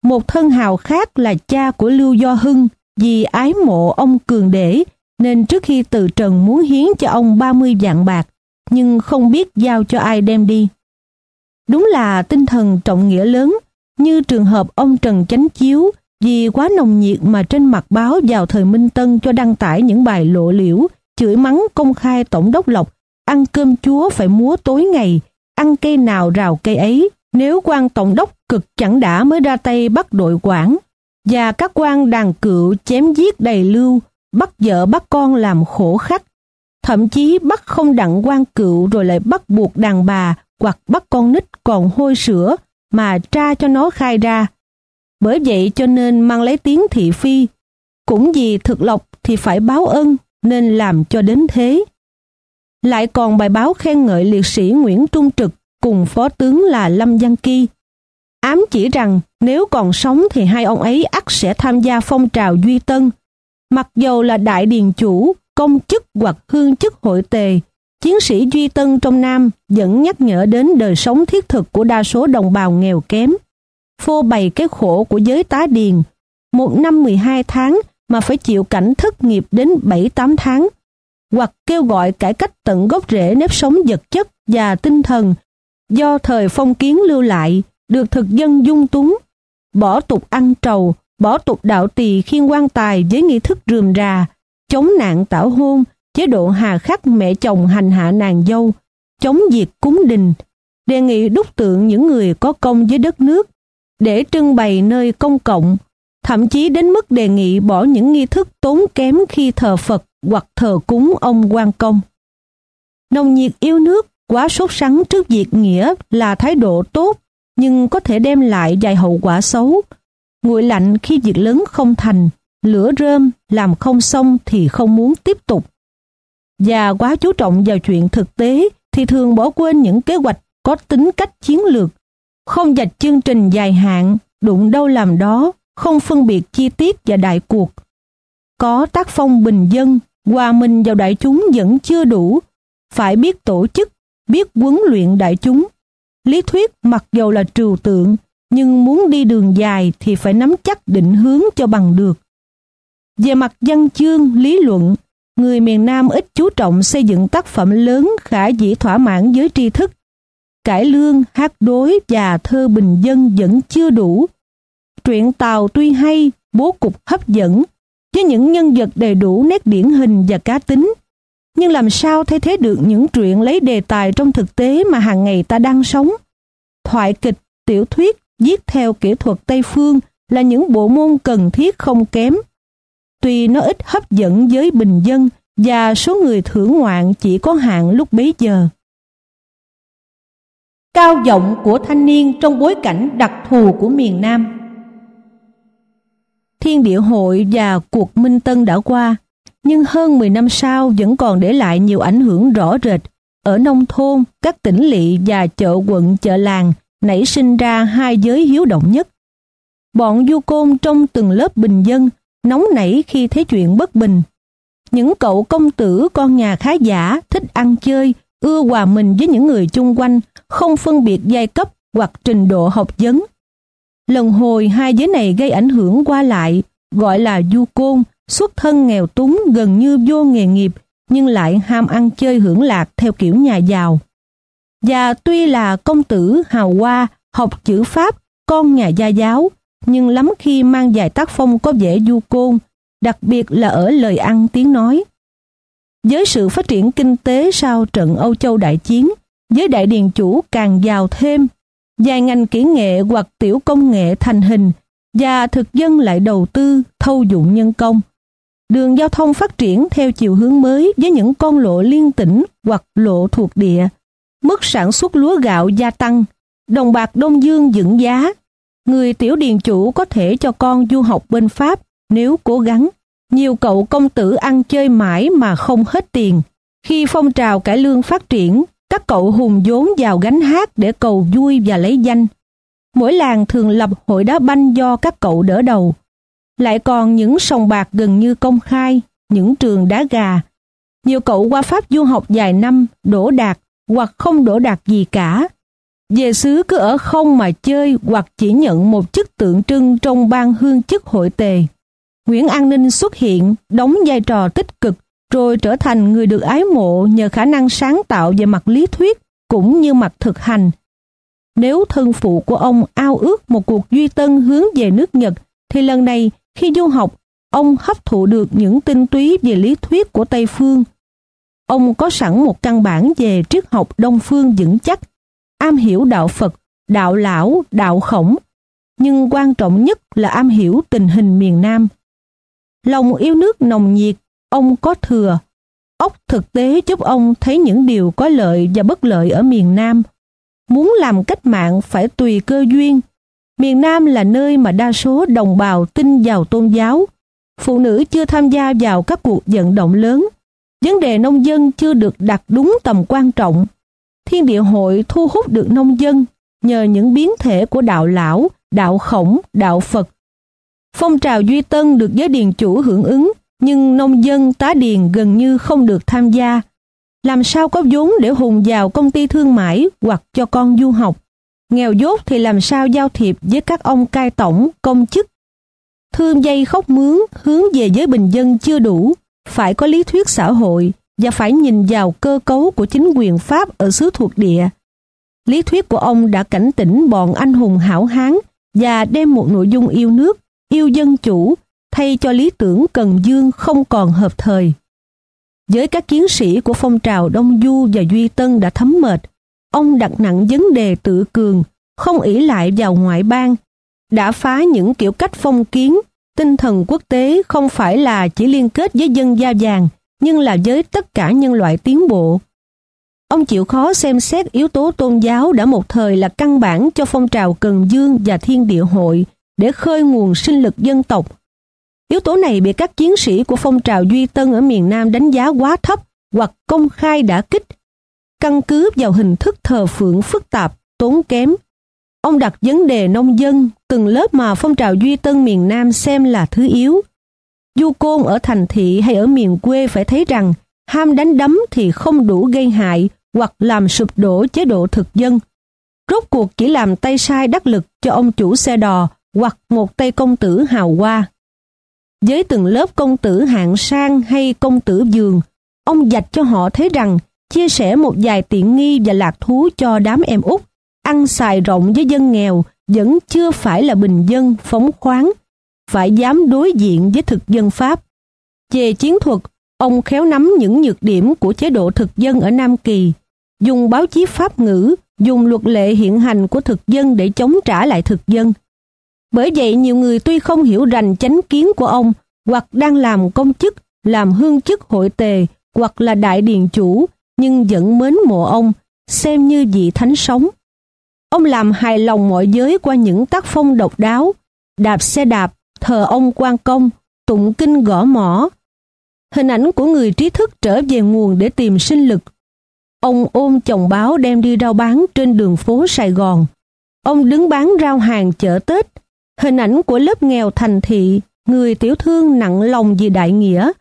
Một thân hào khác là cha của Lưu Do Hưng, vì ái mộ ông Cường Để, nên trước khi từ trần muốn hiến cho ông 30 vạn bạc, nhưng không biết giao cho ai đem đi. Đúng là tinh thần trọng nghĩa lớn, như trường hợp ông Trần Chánh Chiếu, vì quá nồng nhiệt mà trên mặt báo vào thời Minh Tân cho đăng tải những bài lộ liễu, chửi mắng công khai tổng đốc Lộc, ăn cơm chúa phải múa tối ngày, ăn cây nào rào cây ấy, nếu quan tổng đốc cực chẳng đã mới ra tay bắt đội quản, và các quan đàn cựu chém giết đầy lưu, bắt vợ bắt con làm khổ khắc, thậm chí bắt không đặng quan cựu rồi lại bắt buộc đàn bà hoặc bắt con nít còn hôi sữa mà tra cho nó khai ra. Bởi vậy cho nên mang lấy tiếng thị phi, cũng vì thực lộc thì phải báo ân nên làm cho đến thế. Lại còn bài báo khen ngợi liệt sĩ Nguyễn Trung Trực cùng phó tướng là Lâm Văn Kỳ. Ám chỉ rằng nếu còn sống thì hai ông ấy ắt sẽ tham gia phong trào Duy Tân. Mặc dầu là đại điền chủ, công chức hoặc hương chức hội tề, chiến sĩ Duy Tân trong Nam vẫn nhắc nhở đến đời sống thiết thực của đa số đồng bào nghèo kém. Phô bày cái khổ của giới tá điền, một năm 12 tháng mà phải chịu cảnh thất nghiệp đến 7-8 tháng, hoặc kêu gọi cải cách tận gốc rễ nếp sống vật chất và tinh thần do thời phong kiến lưu lại được thực dân dung túng, bỏ tục ăn trầu, bỏ tục đạo tỳ khiên quan tài với nghi thức rườm rà, chống nạn tảo hôn, chế độ hà khắc mẹ chồng hành hạ nàng dâu, chống diệt cúng đình, đề nghị đúc tượng những người có công với đất nước, để trưng bày nơi công cộng, thậm chí đến mức đề nghị bỏ những nghi thức tốn kém khi thờ Phật hoặc thờ cúng ông quan công. Nồng nhiệt yêu nước, quá sốt sắng trước việc nghĩa là thái độ tốt, nhưng có thể đem lại vài hậu quả xấu. Nguội lạnh khi việc lớn không thành, lửa rơm làm không xong thì không muốn tiếp tục. Và quá chú trọng vào chuyện thực tế thì thường bỏ quên những kế hoạch có tính cách chiến lược, không dạch chương trình dài hạn, đụng đâu làm đó, không phân biệt chi tiết và đại cuộc. Có tác phong bình dân, hòa mình vào đại chúng vẫn chưa đủ, phải biết tổ chức, biết huấn luyện đại chúng. Lý thuyết mặc dầu là trừu tượng, nhưng muốn đi đường dài thì phải nắm chắc định hướng cho bằng được. Về mặt văn chương, lý luận, người miền Nam ít chú trọng xây dựng tác phẩm lớn khả dĩ thỏa mãn với tri thức. Cải lương, hát đối và thơ bình dân vẫn chưa đủ. Truyện Tàu tuy hay, bố cục hấp dẫn, với những nhân vật đầy đủ nét điển hình và cá tính. Nhưng làm sao thay thế được những truyện lấy đề tài trong thực tế mà hàng ngày ta đang sống? Thoại kịch, tiểu thuyết, viết theo kỹ thuật Tây Phương là những bộ môn cần thiết không kém Tuy nó ít hấp dẫn với bình dân và số người thưởng ngoạn chỉ có hạn lúc bấy giờ. Cao giọng của thanh niên trong bối cảnh đặc thù của miền Nam Thiên địa hội và cuộc Minh Tân đã qua, nhưng hơn 10 năm sau vẫn còn để lại nhiều ảnh hưởng rõ rệt. Ở nông thôn, các tỉnh lỵ và chợ quận chợ làng nảy sinh ra hai giới hiếu động nhất. Bọn du côn trong từng lớp bình dân nóng nảy khi thấy chuyện bất bình. Những cậu công tử con nhà khá giả thích ăn chơi, ưa hòa mình với những người chung quanh, không phân biệt giai cấp hoặc trình độ học vấn. Lần hồi hai giới này gây ảnh hưởng qua lại, gọi là du côn, xuất thân nghèo túng gần như vô nghề nghiệp nhưng lại ham ăn chơi hưởng lạc theo kiểu nhà giàu. Và tuy là công tử hào hoa, học chữ Pháp, con nhà gia giáo, nhưng lắm khi mang dài tác phong có vẻ du côn, đặc biệt là ở lời ăn tiếng nói. Với sự phát triển kinh tế sau trận Âu Châu Đại Chiến, với đại điền chủ càng giàu thêm, vài ngành kỹ nghệ hoặc tiểu công nghệ thành hình và thực dân lại đầu tư thâu dụng nhân công. Đường giao thông phát triển theo chiều hướng mới với những con lộ liên tỉnh hoặc lộ thuộc địa. Mức sản xuất lúa gạo gia tăng, đồng bạc Đông Dương dựng giá. Người tiểu điền chủ có thể cho con du học bên Pháp nếu cố gắng. Nhiều cậu công tử ăn chơi mãi mà không hết tiền. Khi phong trào cải lương phát triển, các cậu hùng vốn vào gánh hát để cầu vui và lấy danh. Mỗi làng thường lập hội đá banh do các cậu đỡ đầu. Lại còn những sòng bạc gần như công khai, những trường đá gà. Nhiều cậu qua Pháp du học vài năm, đổ đạt hoặc không đổ đạt gì cả. Về xứ cứ ở không mà chơi hoặc chỉ nhận một chức tượng trưng trong ban hương chức hội tề. Nguyễn An Ninh xuất hiện, đóng vai trò tích cực, rồi trở thành người được ái mộ nhờ khả năng sáng tạo về mặt lý thuyết cũng như mặt thực hành. Nếu thân phụ của ông ao ước một cuộc duy tân hướng về nước Nhật, thì lần này khi du học, ông hấp thụ được những tinh túy về lý thuyết của Tây Phương. Ông có sẵn một căn bản về triết học Đông Phương vững chắc, am hiểu đạo Phật, đạo lão, đạo khổng, nhưng quan trọng nhất là am hiểu tình hình miền Nam. Lòng yêu nước nồng nhiệt, ông có thừa. Ốc thực tế giúp ông thấy những điều có lợi và bất lợi ở miền Nam. Muốn làm cách mạng phải tùy cơ duyên, Miền Nam là nơi mà đa số đồng bào tin vào tôn giáo. Phụ nữ chưa tham gia vào các cuộc vận động lớn. Vấn đề nông dân chưa được đặt đúng tầm quan trọng. Thiên địa hội thu hút được nông dân nhờ những biến thể của đạo lão, đạo khổng, đạo Phật. Phong trào Duy Tân được giới điền chủ hưởng ứng, nhưng nông dân tá điền gần như không được tham gia. Làm sao có vốn để hùng vào công ty thương mại hoặc cho con du học? Nghèo dốt thì làm sao giao thiệp với các ông cai tổng, công chức. Thương dây khóc mướn hướng về giới bình dân chưa đủ, phải có lý thuyết xã hội và phải nhìn vào cơ cấu của chính quyền Pháp ở xứ thuộc địa. Lý thuyết của ông đã cảnh tỉnh bọn anh hùng hảo hán và đem một nội dung yêu nước, yêu dân chủ thay cho lý tưởng Cần Dương không còn hợp thời. Với các chiến sĩ của phong trào Đông Du và Duy Tân đã thấm mệt, ông đặt nặng vấn đề tự cường, không ỷ lại vào ngoại bang, đã phá những kiểu cách phong kiến, tinh thần quốc tế không phải là chỉ liên kết với dân da vàng, nhưng là với tất cả nhân loại tiến bộ. Ông chịu khó xem xét yếu tố tôn giáo đã một thời là căn bản cho phong trào Cần Dương và Thiên Địa Hội để khơi nguồn sinh lực dân tộc. Yếu tố này bị các chiến sĩ của phong trào Duy Tân ở miền Nam đánh giá quá thấp hoặc công khai đã kích căn cứ vào hình thức thờ phượng phức tạp, tốn kém. Ông đặt vấn đề nông dân, từng lớp mà phong trào Duy Tân miền Nam xem là thứ yếu. Du côn ở thành thị hay ở miền quê phải thấy rằng ham đánh đấm thì không đủ gây hại hoặc làm sụp đổ chế độ thực dân. Rốt cuộc chỉ làm tay sai đắc lực cho ông chủ xe đò hoặc một tay công tử hào hoa. Với từng lớp công tử hạng sang hay công tử giường, ông dạch cho họ thấy rằng chia sẻ một vài tiện nghi và lạc thú cho đám em út, ăn xài rộng với dân nghèo vẫn chưa phải là bình dân phóng khoáng, phải dám đối diện với thực dân Pháp. Về chiến thuật, ông khéo nắm những nhược điểm của chế độ thực dân ở Nam Kỳ, dùng báo chí Pháp ngữ, dùng luật lệ hiện hành của thực dân để chống trả lại thực dân. Bởi vậy nhiều người tuy không hiểu rành chánh kiến của ông, hoặc đang làm công chức, làm hương chức hội tề, hoặc là đại điền chủ, nhưng vẫn mến mộ ông, xem như vị thánh sống. Ông làm hài lòng mọi giới qua những tác phong độc đáo, đạp xe đạp, thờ ông quan công, tụng kinh gõ mỏ. Hình ảnh của người trí thức trở về nguồn để tìm sinh lực. Ông ôm chồng báo đem đi rao bán trên đường phố Sài Gòn. Ông đứng bán rau hàng chợ Tết. Hình ảnh của lớp nghèo thành thị, người tiểu thương nặng lòng vì đại nghĩa.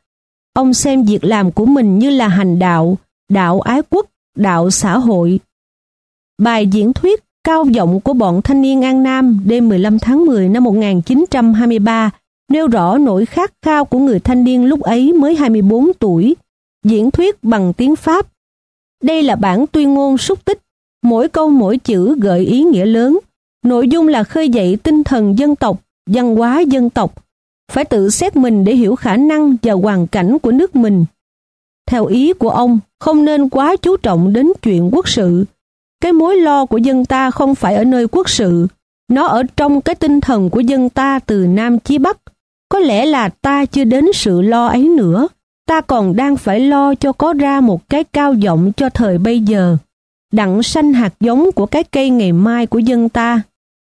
Ông xem việc làm của mình như là hành đạo, đạo ái quốc, đạo xã hội. Bài diễn thuyết cao vọng của bọn thanh niên An Nam đêm 15 tháng 10 năm 1923 nêu rõ nỗi khát khao của người thanh niên lúc ấy mới 24 tuổi, diễn thuyết bằng tiếng Pháp. Đây là bản tuyên ngôn xúc tích, mỗi câu mỗi chữ gợi ý nghĩa lớn, nội dung là khơi dậy tinh thần dân tộc, văn hóa dân tộc, phải tự xét mình để hiểu khả năng và hoàn cảnh của nước mình. Theo ý của ông, không nên quá chú trọng đến chuyện quốc sự. Cái mối lo của dân ta không phải ở nơi quốc sự, nó ở trong cái tinh thần của dân ta từ Nam chí Bắc. Có lẽ là ta chưa đến sự lo ấy nữa, ta còn đang phải lo cho có ra một cái cao giọng cho thời bây giờ. Đặng sanh hạt giống của cái cây ngày mai của dân ta.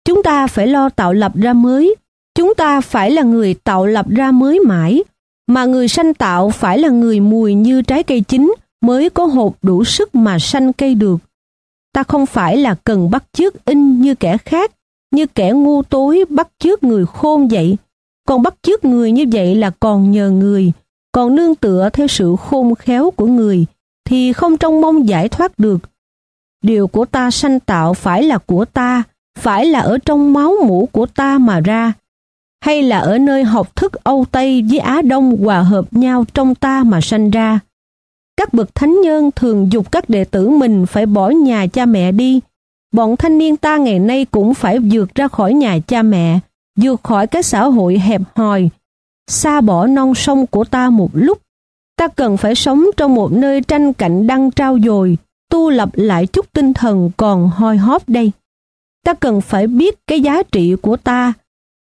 Chúng ta phải lo tạo lập ra mới, chúng ta phải là người tạo lập ra mới mãi, mà người sanh tạo phải là người mùi như trái cây chín mới có hộp đủ sức mà sanh cây được. Ta không phải là cần bắt chước in như kẻ khác, như kẻ ngu tối bắt chước người khôn vậy. Còn bắt chước người như vậy là còn nhờ người, còn nương tựa theo sự khôn khéo của người, thì không trông mong giải thoát được. Điều của ta sanh tạo phải là của ta, phải là ở trong máu mũ của ta mà ra, hay là ở nơi học thức Âu Tây với Á Đông hòa hợp nhau trong ta mà sanh ra. Các bậc thánh nhân thường dục các đệ tử mình phải bỏ nhà cha mẹ đi. Bọn thanh niên ta ngày nay cũng phải vượt ra khỏi nhà cha mẹ, vượt khỏi cái xã hội hẹp hòi, xa bỏ non sông của ta một lúc. Ta cần phải sống trong một nơi tranh cạnh đăng trao dồi, tu lập lại chút tinh thần còn hoi hóp đây. Ta cần phải biết cái giá trị của ta,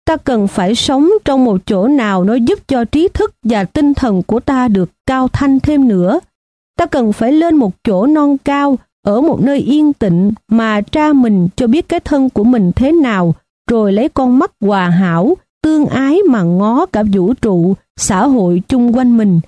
ta cần phải sống trong một chỗ nào nó giúp cho trí thức và tinh thần của ta được cao thanh thêm nữa. Ta cần phải lên một chỗ non cao, ở một nơi yên tĩnh mà tra mình cho biết cái thân của mình thế nào, rồi lấy con mắt hòa hảo, tương ái mà ngó cả vũ trụ, xã hội chung quanh mình.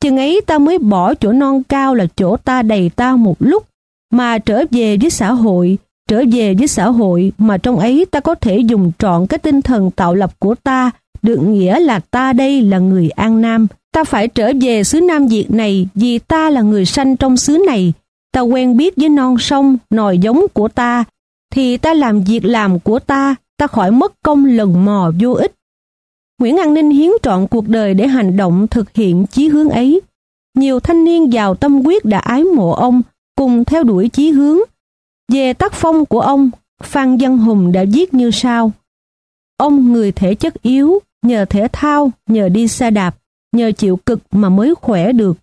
Chừng ấy ta mới bỏ chỗ non cao là chỗ ta đầy ta một lúc, mà trở về với xã hội, trở về với xã hội mà trong ấy ta có thể dùng trọn cái tinh thần tạo lập của ta, được nghĩa là ta đây là người An Nam. Ta phải trở về xứ Nam Việt này vì ta là người sanh trong xứ này. Ta quen biết với non sông, nòi giống của ta, thì ta làm việc làm của ta, ta khỏi mất công lần mò vô ích. Nguyễn An Ninh hiến trọn cuộc đời để hành động thực hiện chí hướng ấy. Nhiều thanh niên giàu tâm quyết đã ái mộ ông, cùng theo đuổi chí hướng, về tác phong của ông, Phan Văn Hùng đã viết như sau. Ông người thể chất yếu, nhờ thể thao, nhờ đi xe đạp, nhờ chịu cực mà mới khỏe được.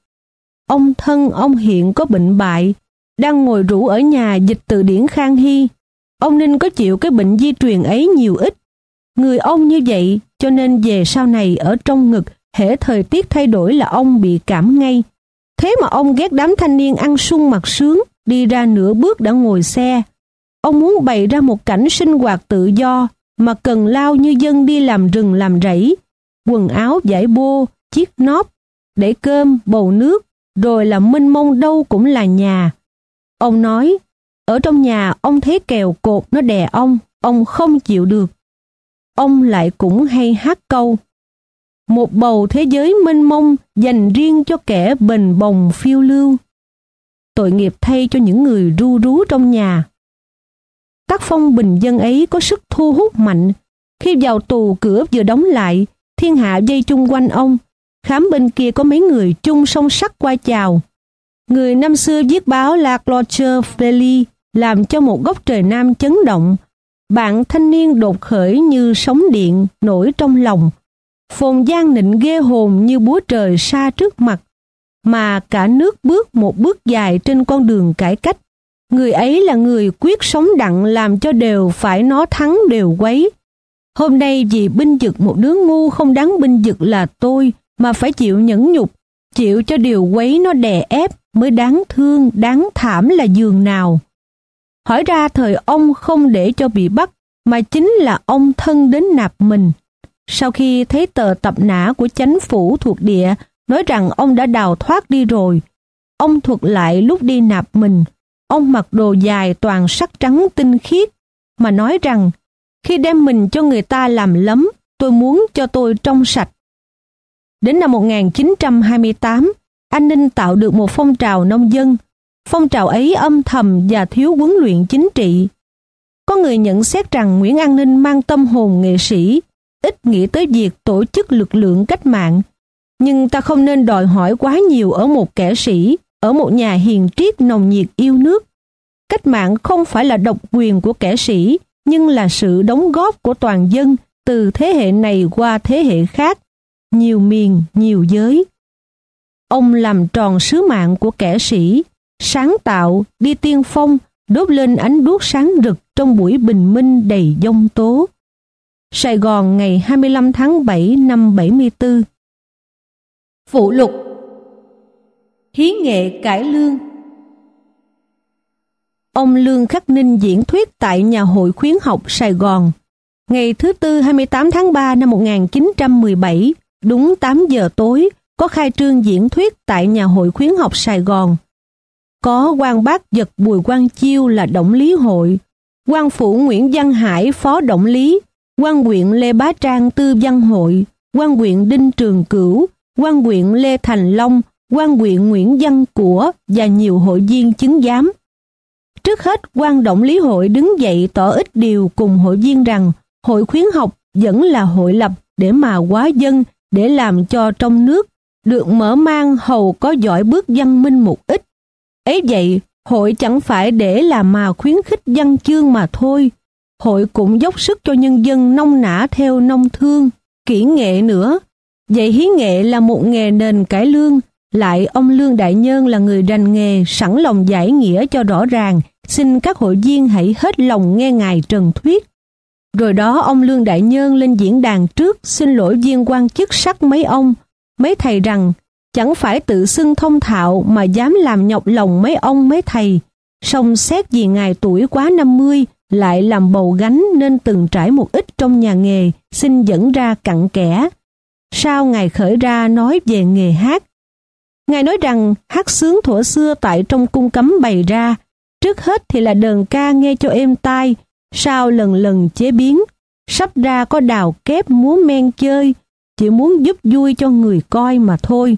Ông thân ông hiện có bệnh bại, đang ngồi rủ ở nhà dịch từ điển Khang Hy. Ông Ninh có chịu cái bệnh di truyền ấy nhiều ít. Người ông như vậy cho nên về sau này ở trong ngực hễ thời tiết thay đổi là ông bị cảm ngay. Thế mà ông ghét đám thanh niên ăn sung mặc sướng, đi ra nửa bước đã ngồi xe. Ông muốn bày ra một cảnh sinh hoạt tự do mà cần lao như dân đi làm rừng làm rẫy, quần áo giải bô, chiếc nóp, để cơm, bầu nước, rồi là minh mông đâu cũng là nhà. Ông nói, ở trong nhà ông thấy kèo cột nó đè ông, ông không chịu được. Ông lại cũng hay hát câu. Một bầu thế giới mênh mông dành riêng cho kẻ bền bồng phiêu lưu tội nghiệp thay cho những người ru rú trong nhà. Tác phong bình dân ấy có sức thu hút mạnh. Khi vào tù cửa vừa đóng lại, thiên hạ dây chung quanh ông. Khám bên kia có mấy người chung song sắt qua chào. Người năm xưa viết báo là clocher Feli làm cho một góc trời nam chấn động. Bạn thanh niên đột khởi như sóng điện nổi trong lòng. Phồn gian nịnh ghê hồn như búa trời xa trước mặt mà cả nước bước một bước dài trên con đường cải cách. Người ấy là người quyết sống đặng làm cho đều phải nó thắng đều quấy. Hôm nay vì binh dực một đứa ngu không đáng binh dực là tôi mà phải chịu nhẫn nhục, chịu cho điều quấy nó đè ép mới đáng thương, đáng thảm là giường nào. Hỏi ra thời ông không để cho bị bắt mà chính là ông thân đến nạp mình. Sau khi thấy tờ tập nã của chánh phủ thuộc địa nói rằng ông đã đào thoát đi rồi. Ông thuật lại lúc đi nạp mình, ông mặc đồ dài toàn sắc trắng tinh khiết, mà nói rằng khi đem mình cho người ta làm lấm, tôi muốn cho tôi trong sạch. Đến năm 1928, an ninh tạo được một phong trào nông dân. Phong trào ấy âm thầm và thiếu huấn luyện chính trị. Có người nhận xét rằng Nguyễn An Ninh mang tâm hồn nghệ sĩ, ít nghĩ tới việc tổ chức lực lượng cách mạng. Nhưng ta không nên đòi hỏi quá nhiều ở một kẻ sĩ, ở một nhà hiền triết nồng nhiệt yêu nước. Cách mạng không phải là độc quyền của kẻ sĩ, nhưng là sự đóng góp của toàn dân từ thế hệ này qua thế hệ khác, nhiều miền, nhiều giới. Ông làm tròn sứ mạng của kẻ sĩ, sáng tạo, đi tiên phong, đốt lên ánh đuốc sáng rực trong buổi bình minh đầy giông tố. Sài Gòn ngày 25 tháng 7 năm 74 Phụ lục Hí nghệ cải lương Ông Lương Khắc Ninh diễn thuyết tại nhà hội khuyến học Sài Gòn ngày thứ Tư 28 tháng 3 năm 1917, đúng 8 giờ tối, có khai trương diễn thuyết tại nhà hội khuyến học Sài Gòn. Có quan bác giật Bùi Quang Chiêu là động lý hội, quan phủ Nguyễn Văn Hải phó động lý, quan huyện Lê Bá Trang tư văn hội, quan huyện Đinh Trường Cửu, quan huyện Lê Thành Long, quan huyện Nguyễn Văn Của và nhiều hội viên chứng giám. Trước hết, quan động lý hội đứng dậy tỏ ít điều cùng hội viên rằng hội khuyến học vẫn là hội lập để mà quá dân, để làm cho trong nước được mở mang hầu có giỏi bước văn minh một ít. Ấy vậy, hội chẳng phải để là mà khuyến khích văn chương mà thôi. Hội cũng dốc sức cho nhân dân nông nã theo nông thương, kỹ nghệ nữa. Vậy hí nghệ là một nghề nền cải lương, lại ông Lương Đại Nhân là người rành nghề sẵn lòng giải nghĩa cho rõ ràng, xin các hội viên hãy hết lòng nghe Ngài Trần Thuyết. Rồi đó ông Lương Đại Nhân lên diễn đàn trước xin lỗi viên quan chức sắc mấy ông, mấy thầy rằng chẳng phải tự xưng thông thạo mà dám làm nhọc lòng mấy ông mấy thầy. Song xét vì ngài tuổi quá 50 lại làm bầu gánh nên từng trải một ít trong nhà nghề, xin dẫn ra cặn kẽ. Sao ngài khởi ra nói về nghề hát? Ngài nói rằng hát sướng thuở xưa tại trong cung cấm bày ra, trước hết thì là đờn ca nghe cho êm tai, sao lần lần chế biến, sắp ra có đào kép múa men chơi, chỉ muốn giúp vui cho người coi mà thôi.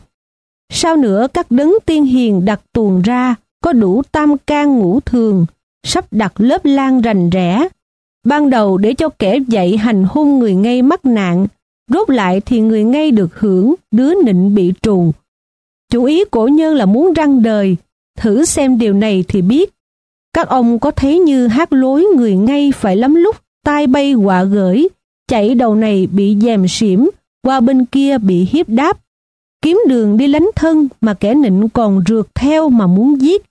Sao nữa các đấng tiên hiền đặt tuồng ra, có đủ tam can ngũ thường, sắp đặt lớp lan rành rẽ. Ban đầu để cho kẻ dạy hành hung người ngay mắc nạn, rốt lại thì người ngay được hưởng, đứa nịnh bị trù. Chủ ý cổ nhân là muốn răng đời, thử xem điều này thì biết. Các ông có thấy như hát lối người ngay phải lắm lúc tai bay quả gửi, chạy đầu này bị dèm xỉm, qua bên kia bị hiếp đáp. Kiếm đường đi lánh thân mà kẻ nịnh còn rượt theo mà muốn giết.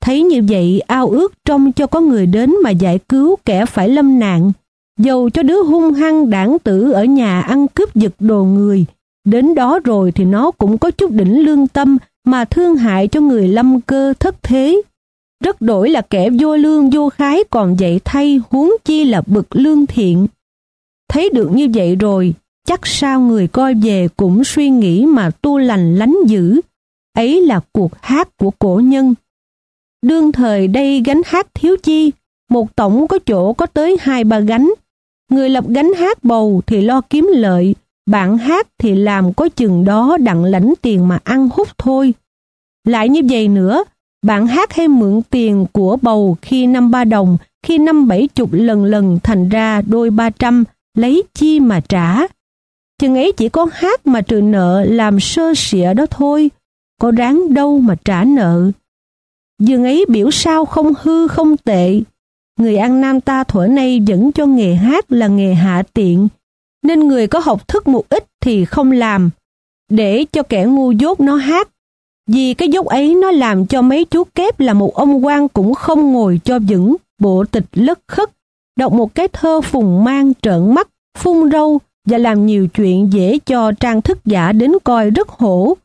Thấy như vậy ao ước trông cho có người đến mà giải cứu kẻ phải lâm nạn. Dầu cho đứa hung hăng đảng tử ở nhà ăn cướp giật đồ người, đến đó rồi thì nó cũng có chút đỉnh lương tâm mà thương hại cho người lâm cơ thất thế rất đổi là kẻ vô lương vô khái còn dạy thay huống chi là bực lương thiện. Thấy được như vậy rồi, chắc sao người coi về cũng suy nghĩ mà tu lành lánh dữ. Ấy là cuộc hát của cổ nhân. Đương thời đây gánh hát thiếu chi, một tổng có chỗ có tới hai ba gánh. Người lập gánh hát bầu thì lo kiếm lợi, bạn hát thì làm có chừng đó đặng lãnh tiền mà ăn hút thôi. Lại như vậy nữa, bạn hát hay mượn tiền của bầu khi năm ba đồng, khi năm bảy chục lần lần thành ra đôi ba trăm, lấy chi mà trả. Chừng ấy chỉ có hát mà trừ nợ làm sơ sịa đó thôi, có ráng đâu mà trả nợ. Dường ấy biểu sao không hư không tệ. Người An Nam ta thuở nay vẫn cho nghề hát là nghề hạ tiện, nên người có học thức một ít thì không làm, để cho kẻ ngu dốt nó hát vì cái dốc ấy nó làm cho mấy chú kép là một ông quan cũng không ngồi cho vững, bộ tịch lất khất, đọc một cái thơ phùng mang trợn mắt, phun râu và làm nhiều chuyện dễ cho trang thức giả đến coi rất hổ.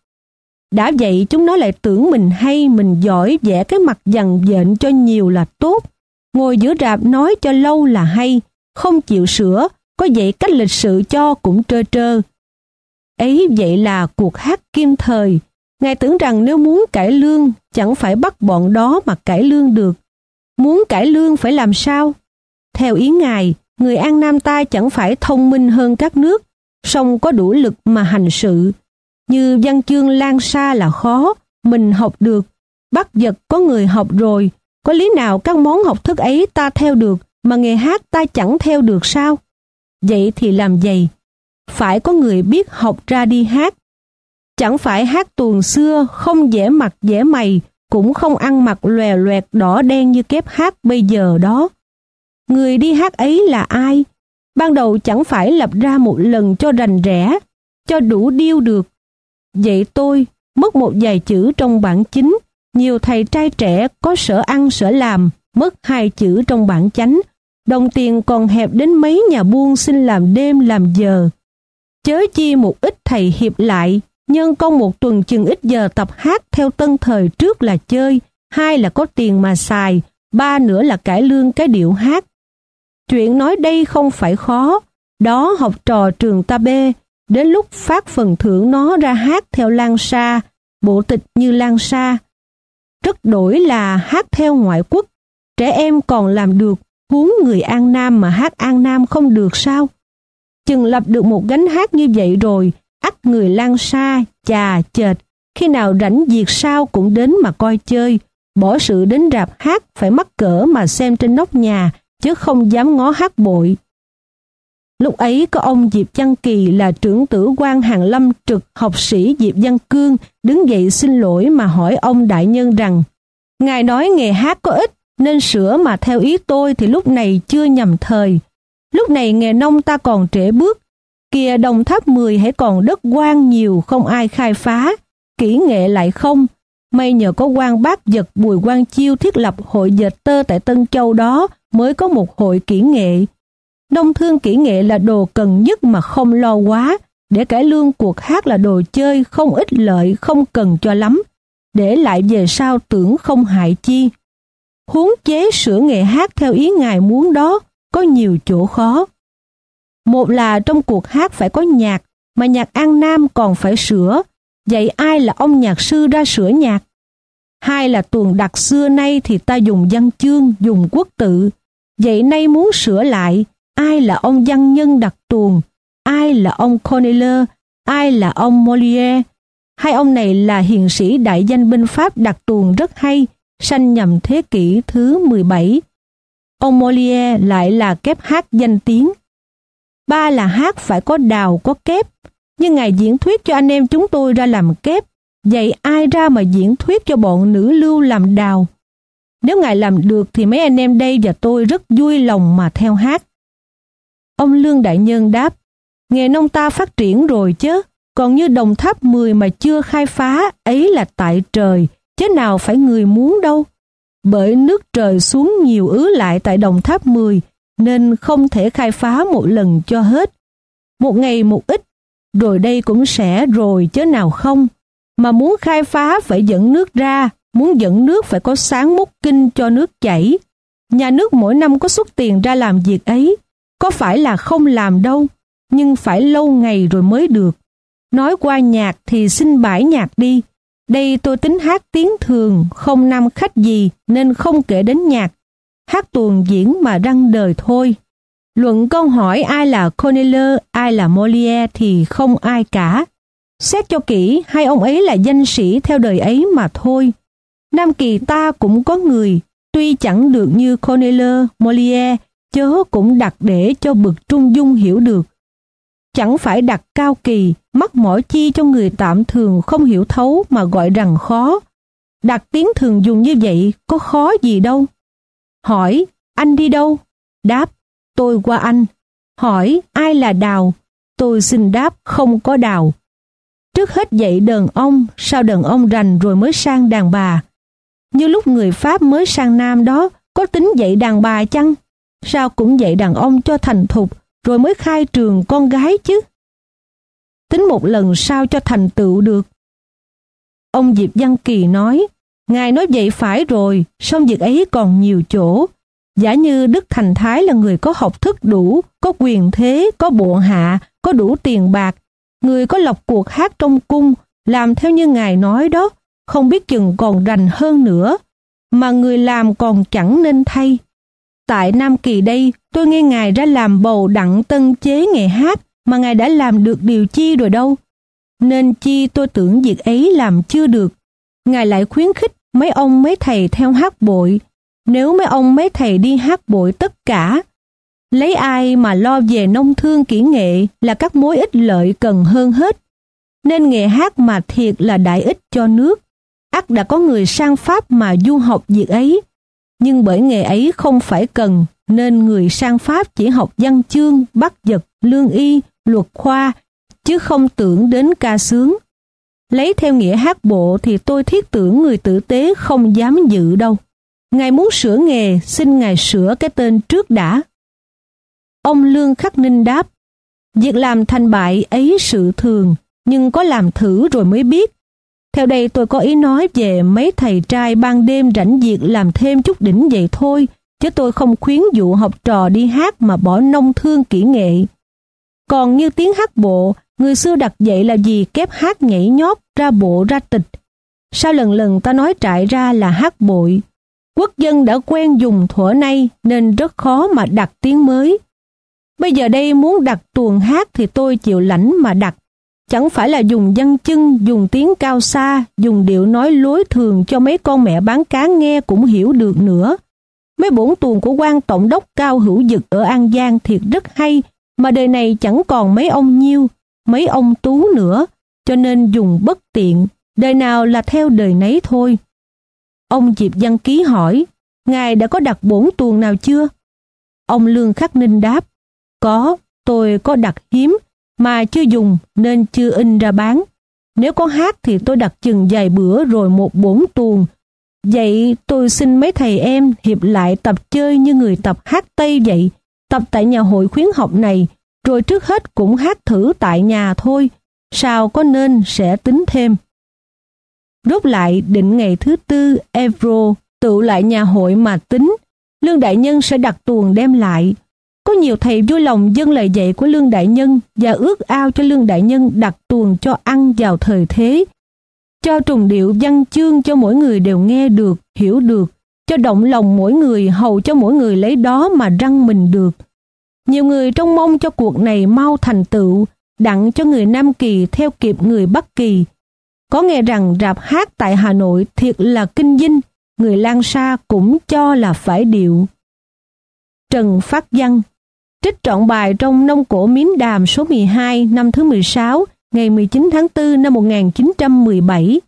Đã vậy chúng nó lại tưởng mình hay, mình giỏi vẽ cái mặt dằn dện cho nhiều là tốt. Ngồi giữa rạp nói cho lâu là hay, không chịu sửa, có vậy cách lịch sự cho cũng trơ trơ. Ấy vậy là cuộc hát kim thời, Ngài tưởng rằng nếu muốn cải lương, chẳng phải bắt bọn đó mà cải lương được. Muốn cải lương phải làm sao? Theo ý Ngài, người An Nam ta chẳng phải thông minh hơn các nước, song có đủ lực mà hành sự. Như văn chương lan xa là khó, mình học được, Bắt giật có người học rồi, có lý nào các món học thức ấy ta theo được mà nghề hát ta chẳng theo được sao? Vậy thì làm gì? Phải có người biết học ra đi hát. Chẳng phải hát tuồng xưa không dễ mặt dễ mày, cũng không ăn mặc lòe loẹt đỏ đen như kép hát bây giờ đó. Người đi hát ấy là ai? Ban đầu chẳng phải lập ra một lần cho rành rẽ, cho đủ điêu được. Vậy tôi mất một vài chữ trong bản chính, nhiều thầy trai trẻ có sở ăn sở làm, mất hai chữ trong bản chánh, đồng tiền còn hẹp đến mấy nhà buôn xin làm đêm làm giờ. Chớ chi một ít thầy hiệp lại, nhân công một tuần chừng ít giờ tập hát theo tân thời trước là chơi, hai là có tiền mà xài, ba nữa là cải lương cái điệu hát. Chuyện nói đây không phải khó, đó học trò trường ta bê, đến lúc phát phần thưởng nó ra hát theo Lan Sa, bộ tịch như Lan Sa. Rất đổi là hát theo ngoại quốc, trẻ em còn làm được, huống người An Nam mà hát An Nam không được sao? Chừng lập được một gánh hát như vậy rồi, ắt người Lan Sa, chà, chệt, khi nào rảnh việc sao cũng đến mà coi chơi, bỏ sự đến rạp hát phải mắc cỡ mà xem trên nóc nhà, chứ không dám ngó hát bội. Lúc ấy có ông Diệp Văn Kỳ là trưởng tử quan Hàng Lâm trực học sĩ Diệp Văn Cương đứng dậy xin lỗi mà hỏi ông đại nhân rằng Ngài nói nghề hát có ích nên sửa mà theo ý tôi thì lúc này chưa nhầm thời. Lúc này nghề nông ta còn trễ bước kia đồng tháp 10 hãy còn đất quan nhiều không ai khai phá. Kỹ nghệ lại không. May nhờ có quan bác giật Bùi quan Chiêu thiết lập hội dệt tơ tại Tân Châu đó mới có một hội kỹ nghệ. Nông thương kỹ nghệ là đồ cần nhất mà không lo quá, để cải lương cuộc hát là đồ chơi không ích lợi không cần cho lắm, để lại về sau tưởng không hại chi. Huống chế sửa nghệ hát theo ý ngài muốn đó, có nhiều chỗ khó. Một là trong cuộc hát phải có nhạc, mà nhạc An Nam còn phải sửa, vậy ai là ông nhạc sư ra sửa nhạc? Hai là tuồng đặc xưa nay thì ta dùng văn chương, dùng quốc tự, vậy nay muốn sửa lại, ai là ông văn nhân đặc tuồng, ai là ông Corneille, ai là ông Molière. Hai ông này là hiền sĩ đại danh binh Pháp đặc tuồng rất hay, sanh nhầm thế kỷ thứ 17. Ông Molière lại là kép hát danh tiếng. Ba là hát phải có đào có kép, nhưng ngài diễn thuyết cho anh em chúng tôi ra làm kép, vậy ai ra mà diễn thuyết cho bọn nữ lưu làm đào. Nếu ngài làm được thì mấy anh em đây và tôi rất vui lòng mà theo hát. Ông Lương Đại Nhân đáp, nghề nông ta phát triển rồi chứ, còn như đồng tháp 10 mà chưa khai phá, ấy là tại trời, chứ nào phải người muốn đâu. Bởi nước trời xuống nhiều ứ lại tại đồng tháp 10, nên không thể khai phá một lần cho hết. Một ngày một ít, rồi đây cũng sẽ rồi chứ nào không. Mà muốn khai phá phải dẫn nước ra, muốn dẫn nước phải có sáng múc kinh cho nước chảy. Nhà nước mỗi năm có xuất tiền ra làm việc ấy, có phải là không làm đâu, nhưng phải lâu ngày rồi mới được. Nói qua nhạc thì xin bãi nhạc đi. Đây tôi tính hát tiếng thường, không nam khách gì nên không kể đến nhạc. Hát tuồng diễn mà răng đời thôi. Luận câu hỏi ai là Corneille, ai là Molière thì không ai cả. Xét cho kỹ, hai ông ấy là danh sĩ theo đời ấy mà thôi. Nam Kỳ ta cũng có người, tuy chẳng được như Corneille, Molière, chớ cũng đặt để cho bực trung dung hiểu được. Chẳng phải đặt cao kỳ, mắc mỏi chi cho người tạm thường không hiểu thấu mà gọi rằng khó. Đặt tiếng thường dùng như vậy có khó gì đâu. Hỏi, anh đi đâu? Đáp, tôi qua anh. Hỏi, ai là đào? Tôi xin đáp, không có đào. Trước hết dạy đàn ông, sau đàn ông rành rồi mới sang đàn bà. Như lúc người Pháp mới sang Nam đó, có tính dạy đàn bà chăng? Sao cũng dạy đàn ông cho thành thục, rồi mới khai trường con gái chứ? Tính một lần sao cho thành tựu được? Ông Diệp Văn Kỳ nói, Ngài nói vậy phải rồi, song việc ấy còn nhiều chỗ. Giả như Đức Thành Thái là người có học thức đủ, có quyền thế, có bộ hạ, có đủ tiền bạc, người có lọc cuộc hát trong cung, làm theo như Ngài nói đó, không biết chừng còn rành hơn nữa, mà người làm còn chẳng nên thay. Tại Nam Kỳ đây, tôi nghe Ngài ra làm bầu đặng tân chế nghề hát, mà Ngài đã làm được điều chi rồi đâu. Nên chi tôi tưởng việc ấy làm chưa được. Ngài lại khuyến khích mấy ông mấy thầy theo hát bội. Nếu mấy ông mấy thầy đi hát bội tất cả, lấy ai mà lo về nông thương kỹ nghệ là các mối ích lợi cần hơn hết. Nên nghề hát mà thiệt là đại ích cho nước. ắt đã có người sang Pháp mà du học việc ấy. Nhưng bởi nghề ấy không phải cần, nên người sang Pháp chỉ học văn chương, bắt vật, lương y, luật khoa, chứ không tưởng đến ca sướng. Lấy theo nghĩa hát bộ thì tôi thiết tưởng người tử tế không dám dự đâu. Ngài muốn sửa nghề, xin Ngài sửa cái tên trước đã. Ông Lương Khắc Ninh đáp, việc làm thành bại ấy sự thường, nhưng có làm thử rồi mới biết. Theo đây tôi có ý nói về mấy thầy trai ban đêm rảnh việc làm thêm chút đỉnh vậy thôi, chứ tôi không khuyến dụ học trò đi hát mà bỏ nông thương kỹ nghệ. Còn như tiếng hát bộ, người xưa đặt dậy là gì kép hát nhảy nhót ra bộ ra tịch. Sao lần lần ta nói trại ra là hát bội. Quốc dân đã quen dùng thuở nay nên rất khó mà đặt tiếng mới. Bây giờ đây muốn đặt tuồng hát thì tôi chịu lãnh mà đặt. Chẳng phải là dùng văn chân, dùng tiếng cao xa, dùng điệu nói lối thường cho mấy con mẹ bán cá nghe cũng hiểu được nữa. Mấy bổn tuồng của quan tổng đốc Cao Hữu Dực ở An Giang thiệt rất hay, mà đời này chẳng còn mấy ông nhiêu, mấy ông tú nữa, cho nên dùng bất tiện, đời nào là theo đời nấy thôi. Ông Diệp Văn Ký hỏi, Ngài đã có đặt bổn tuồng nào chưa? Ông Lương Khắc Ninh đáp, có, tôi có đặt hiếm, mà chưa dùng nên chưa in ra bán. Nếu có hát thì tôi đặt chừng vài bữa rồi một bổn tuồng. Vậy tôi xin mấy thầy em hiệp lại tập chơi như người tập hát Tây vậy, tập tại nhà hội khuyến học này, rồi trước hết cũng hát thử tại nhà thôi, sao có nên sẽ tính thêm. Rốt lại định ngày thứ tư Evro tự lại nhà hội mà tính, Lương Đại Nhân sẽ đặt tuồng đem lại. Có nhiều thầy vui lòng dâng lời dạy của Lương Đại Nhân và ước ao cho Lương Đại Nhân đặt tuồng cho ăn vào thời thế. Cho trùng điệu văn chương cho mỗi người đều nghe được, hiểu được, cho động lòng mỗi người hầu cho mỗi người lấy đó mà răng mình được. Nhiều người trông mong cho cuộc này mau thành tựu, đặng cho người Nam Kỳ theo kịp người Bắc Kỳ. Có nghe rằng rạp hát tại Hà Nội thiệt là kinh dinh, người Lan Sa cũng cho là phải điệu. Trần Phát Văn Trích trọn bài trong nông cổ miến đàm số 12 năm thứ 16 ngày 19 tháng 4 năm 1917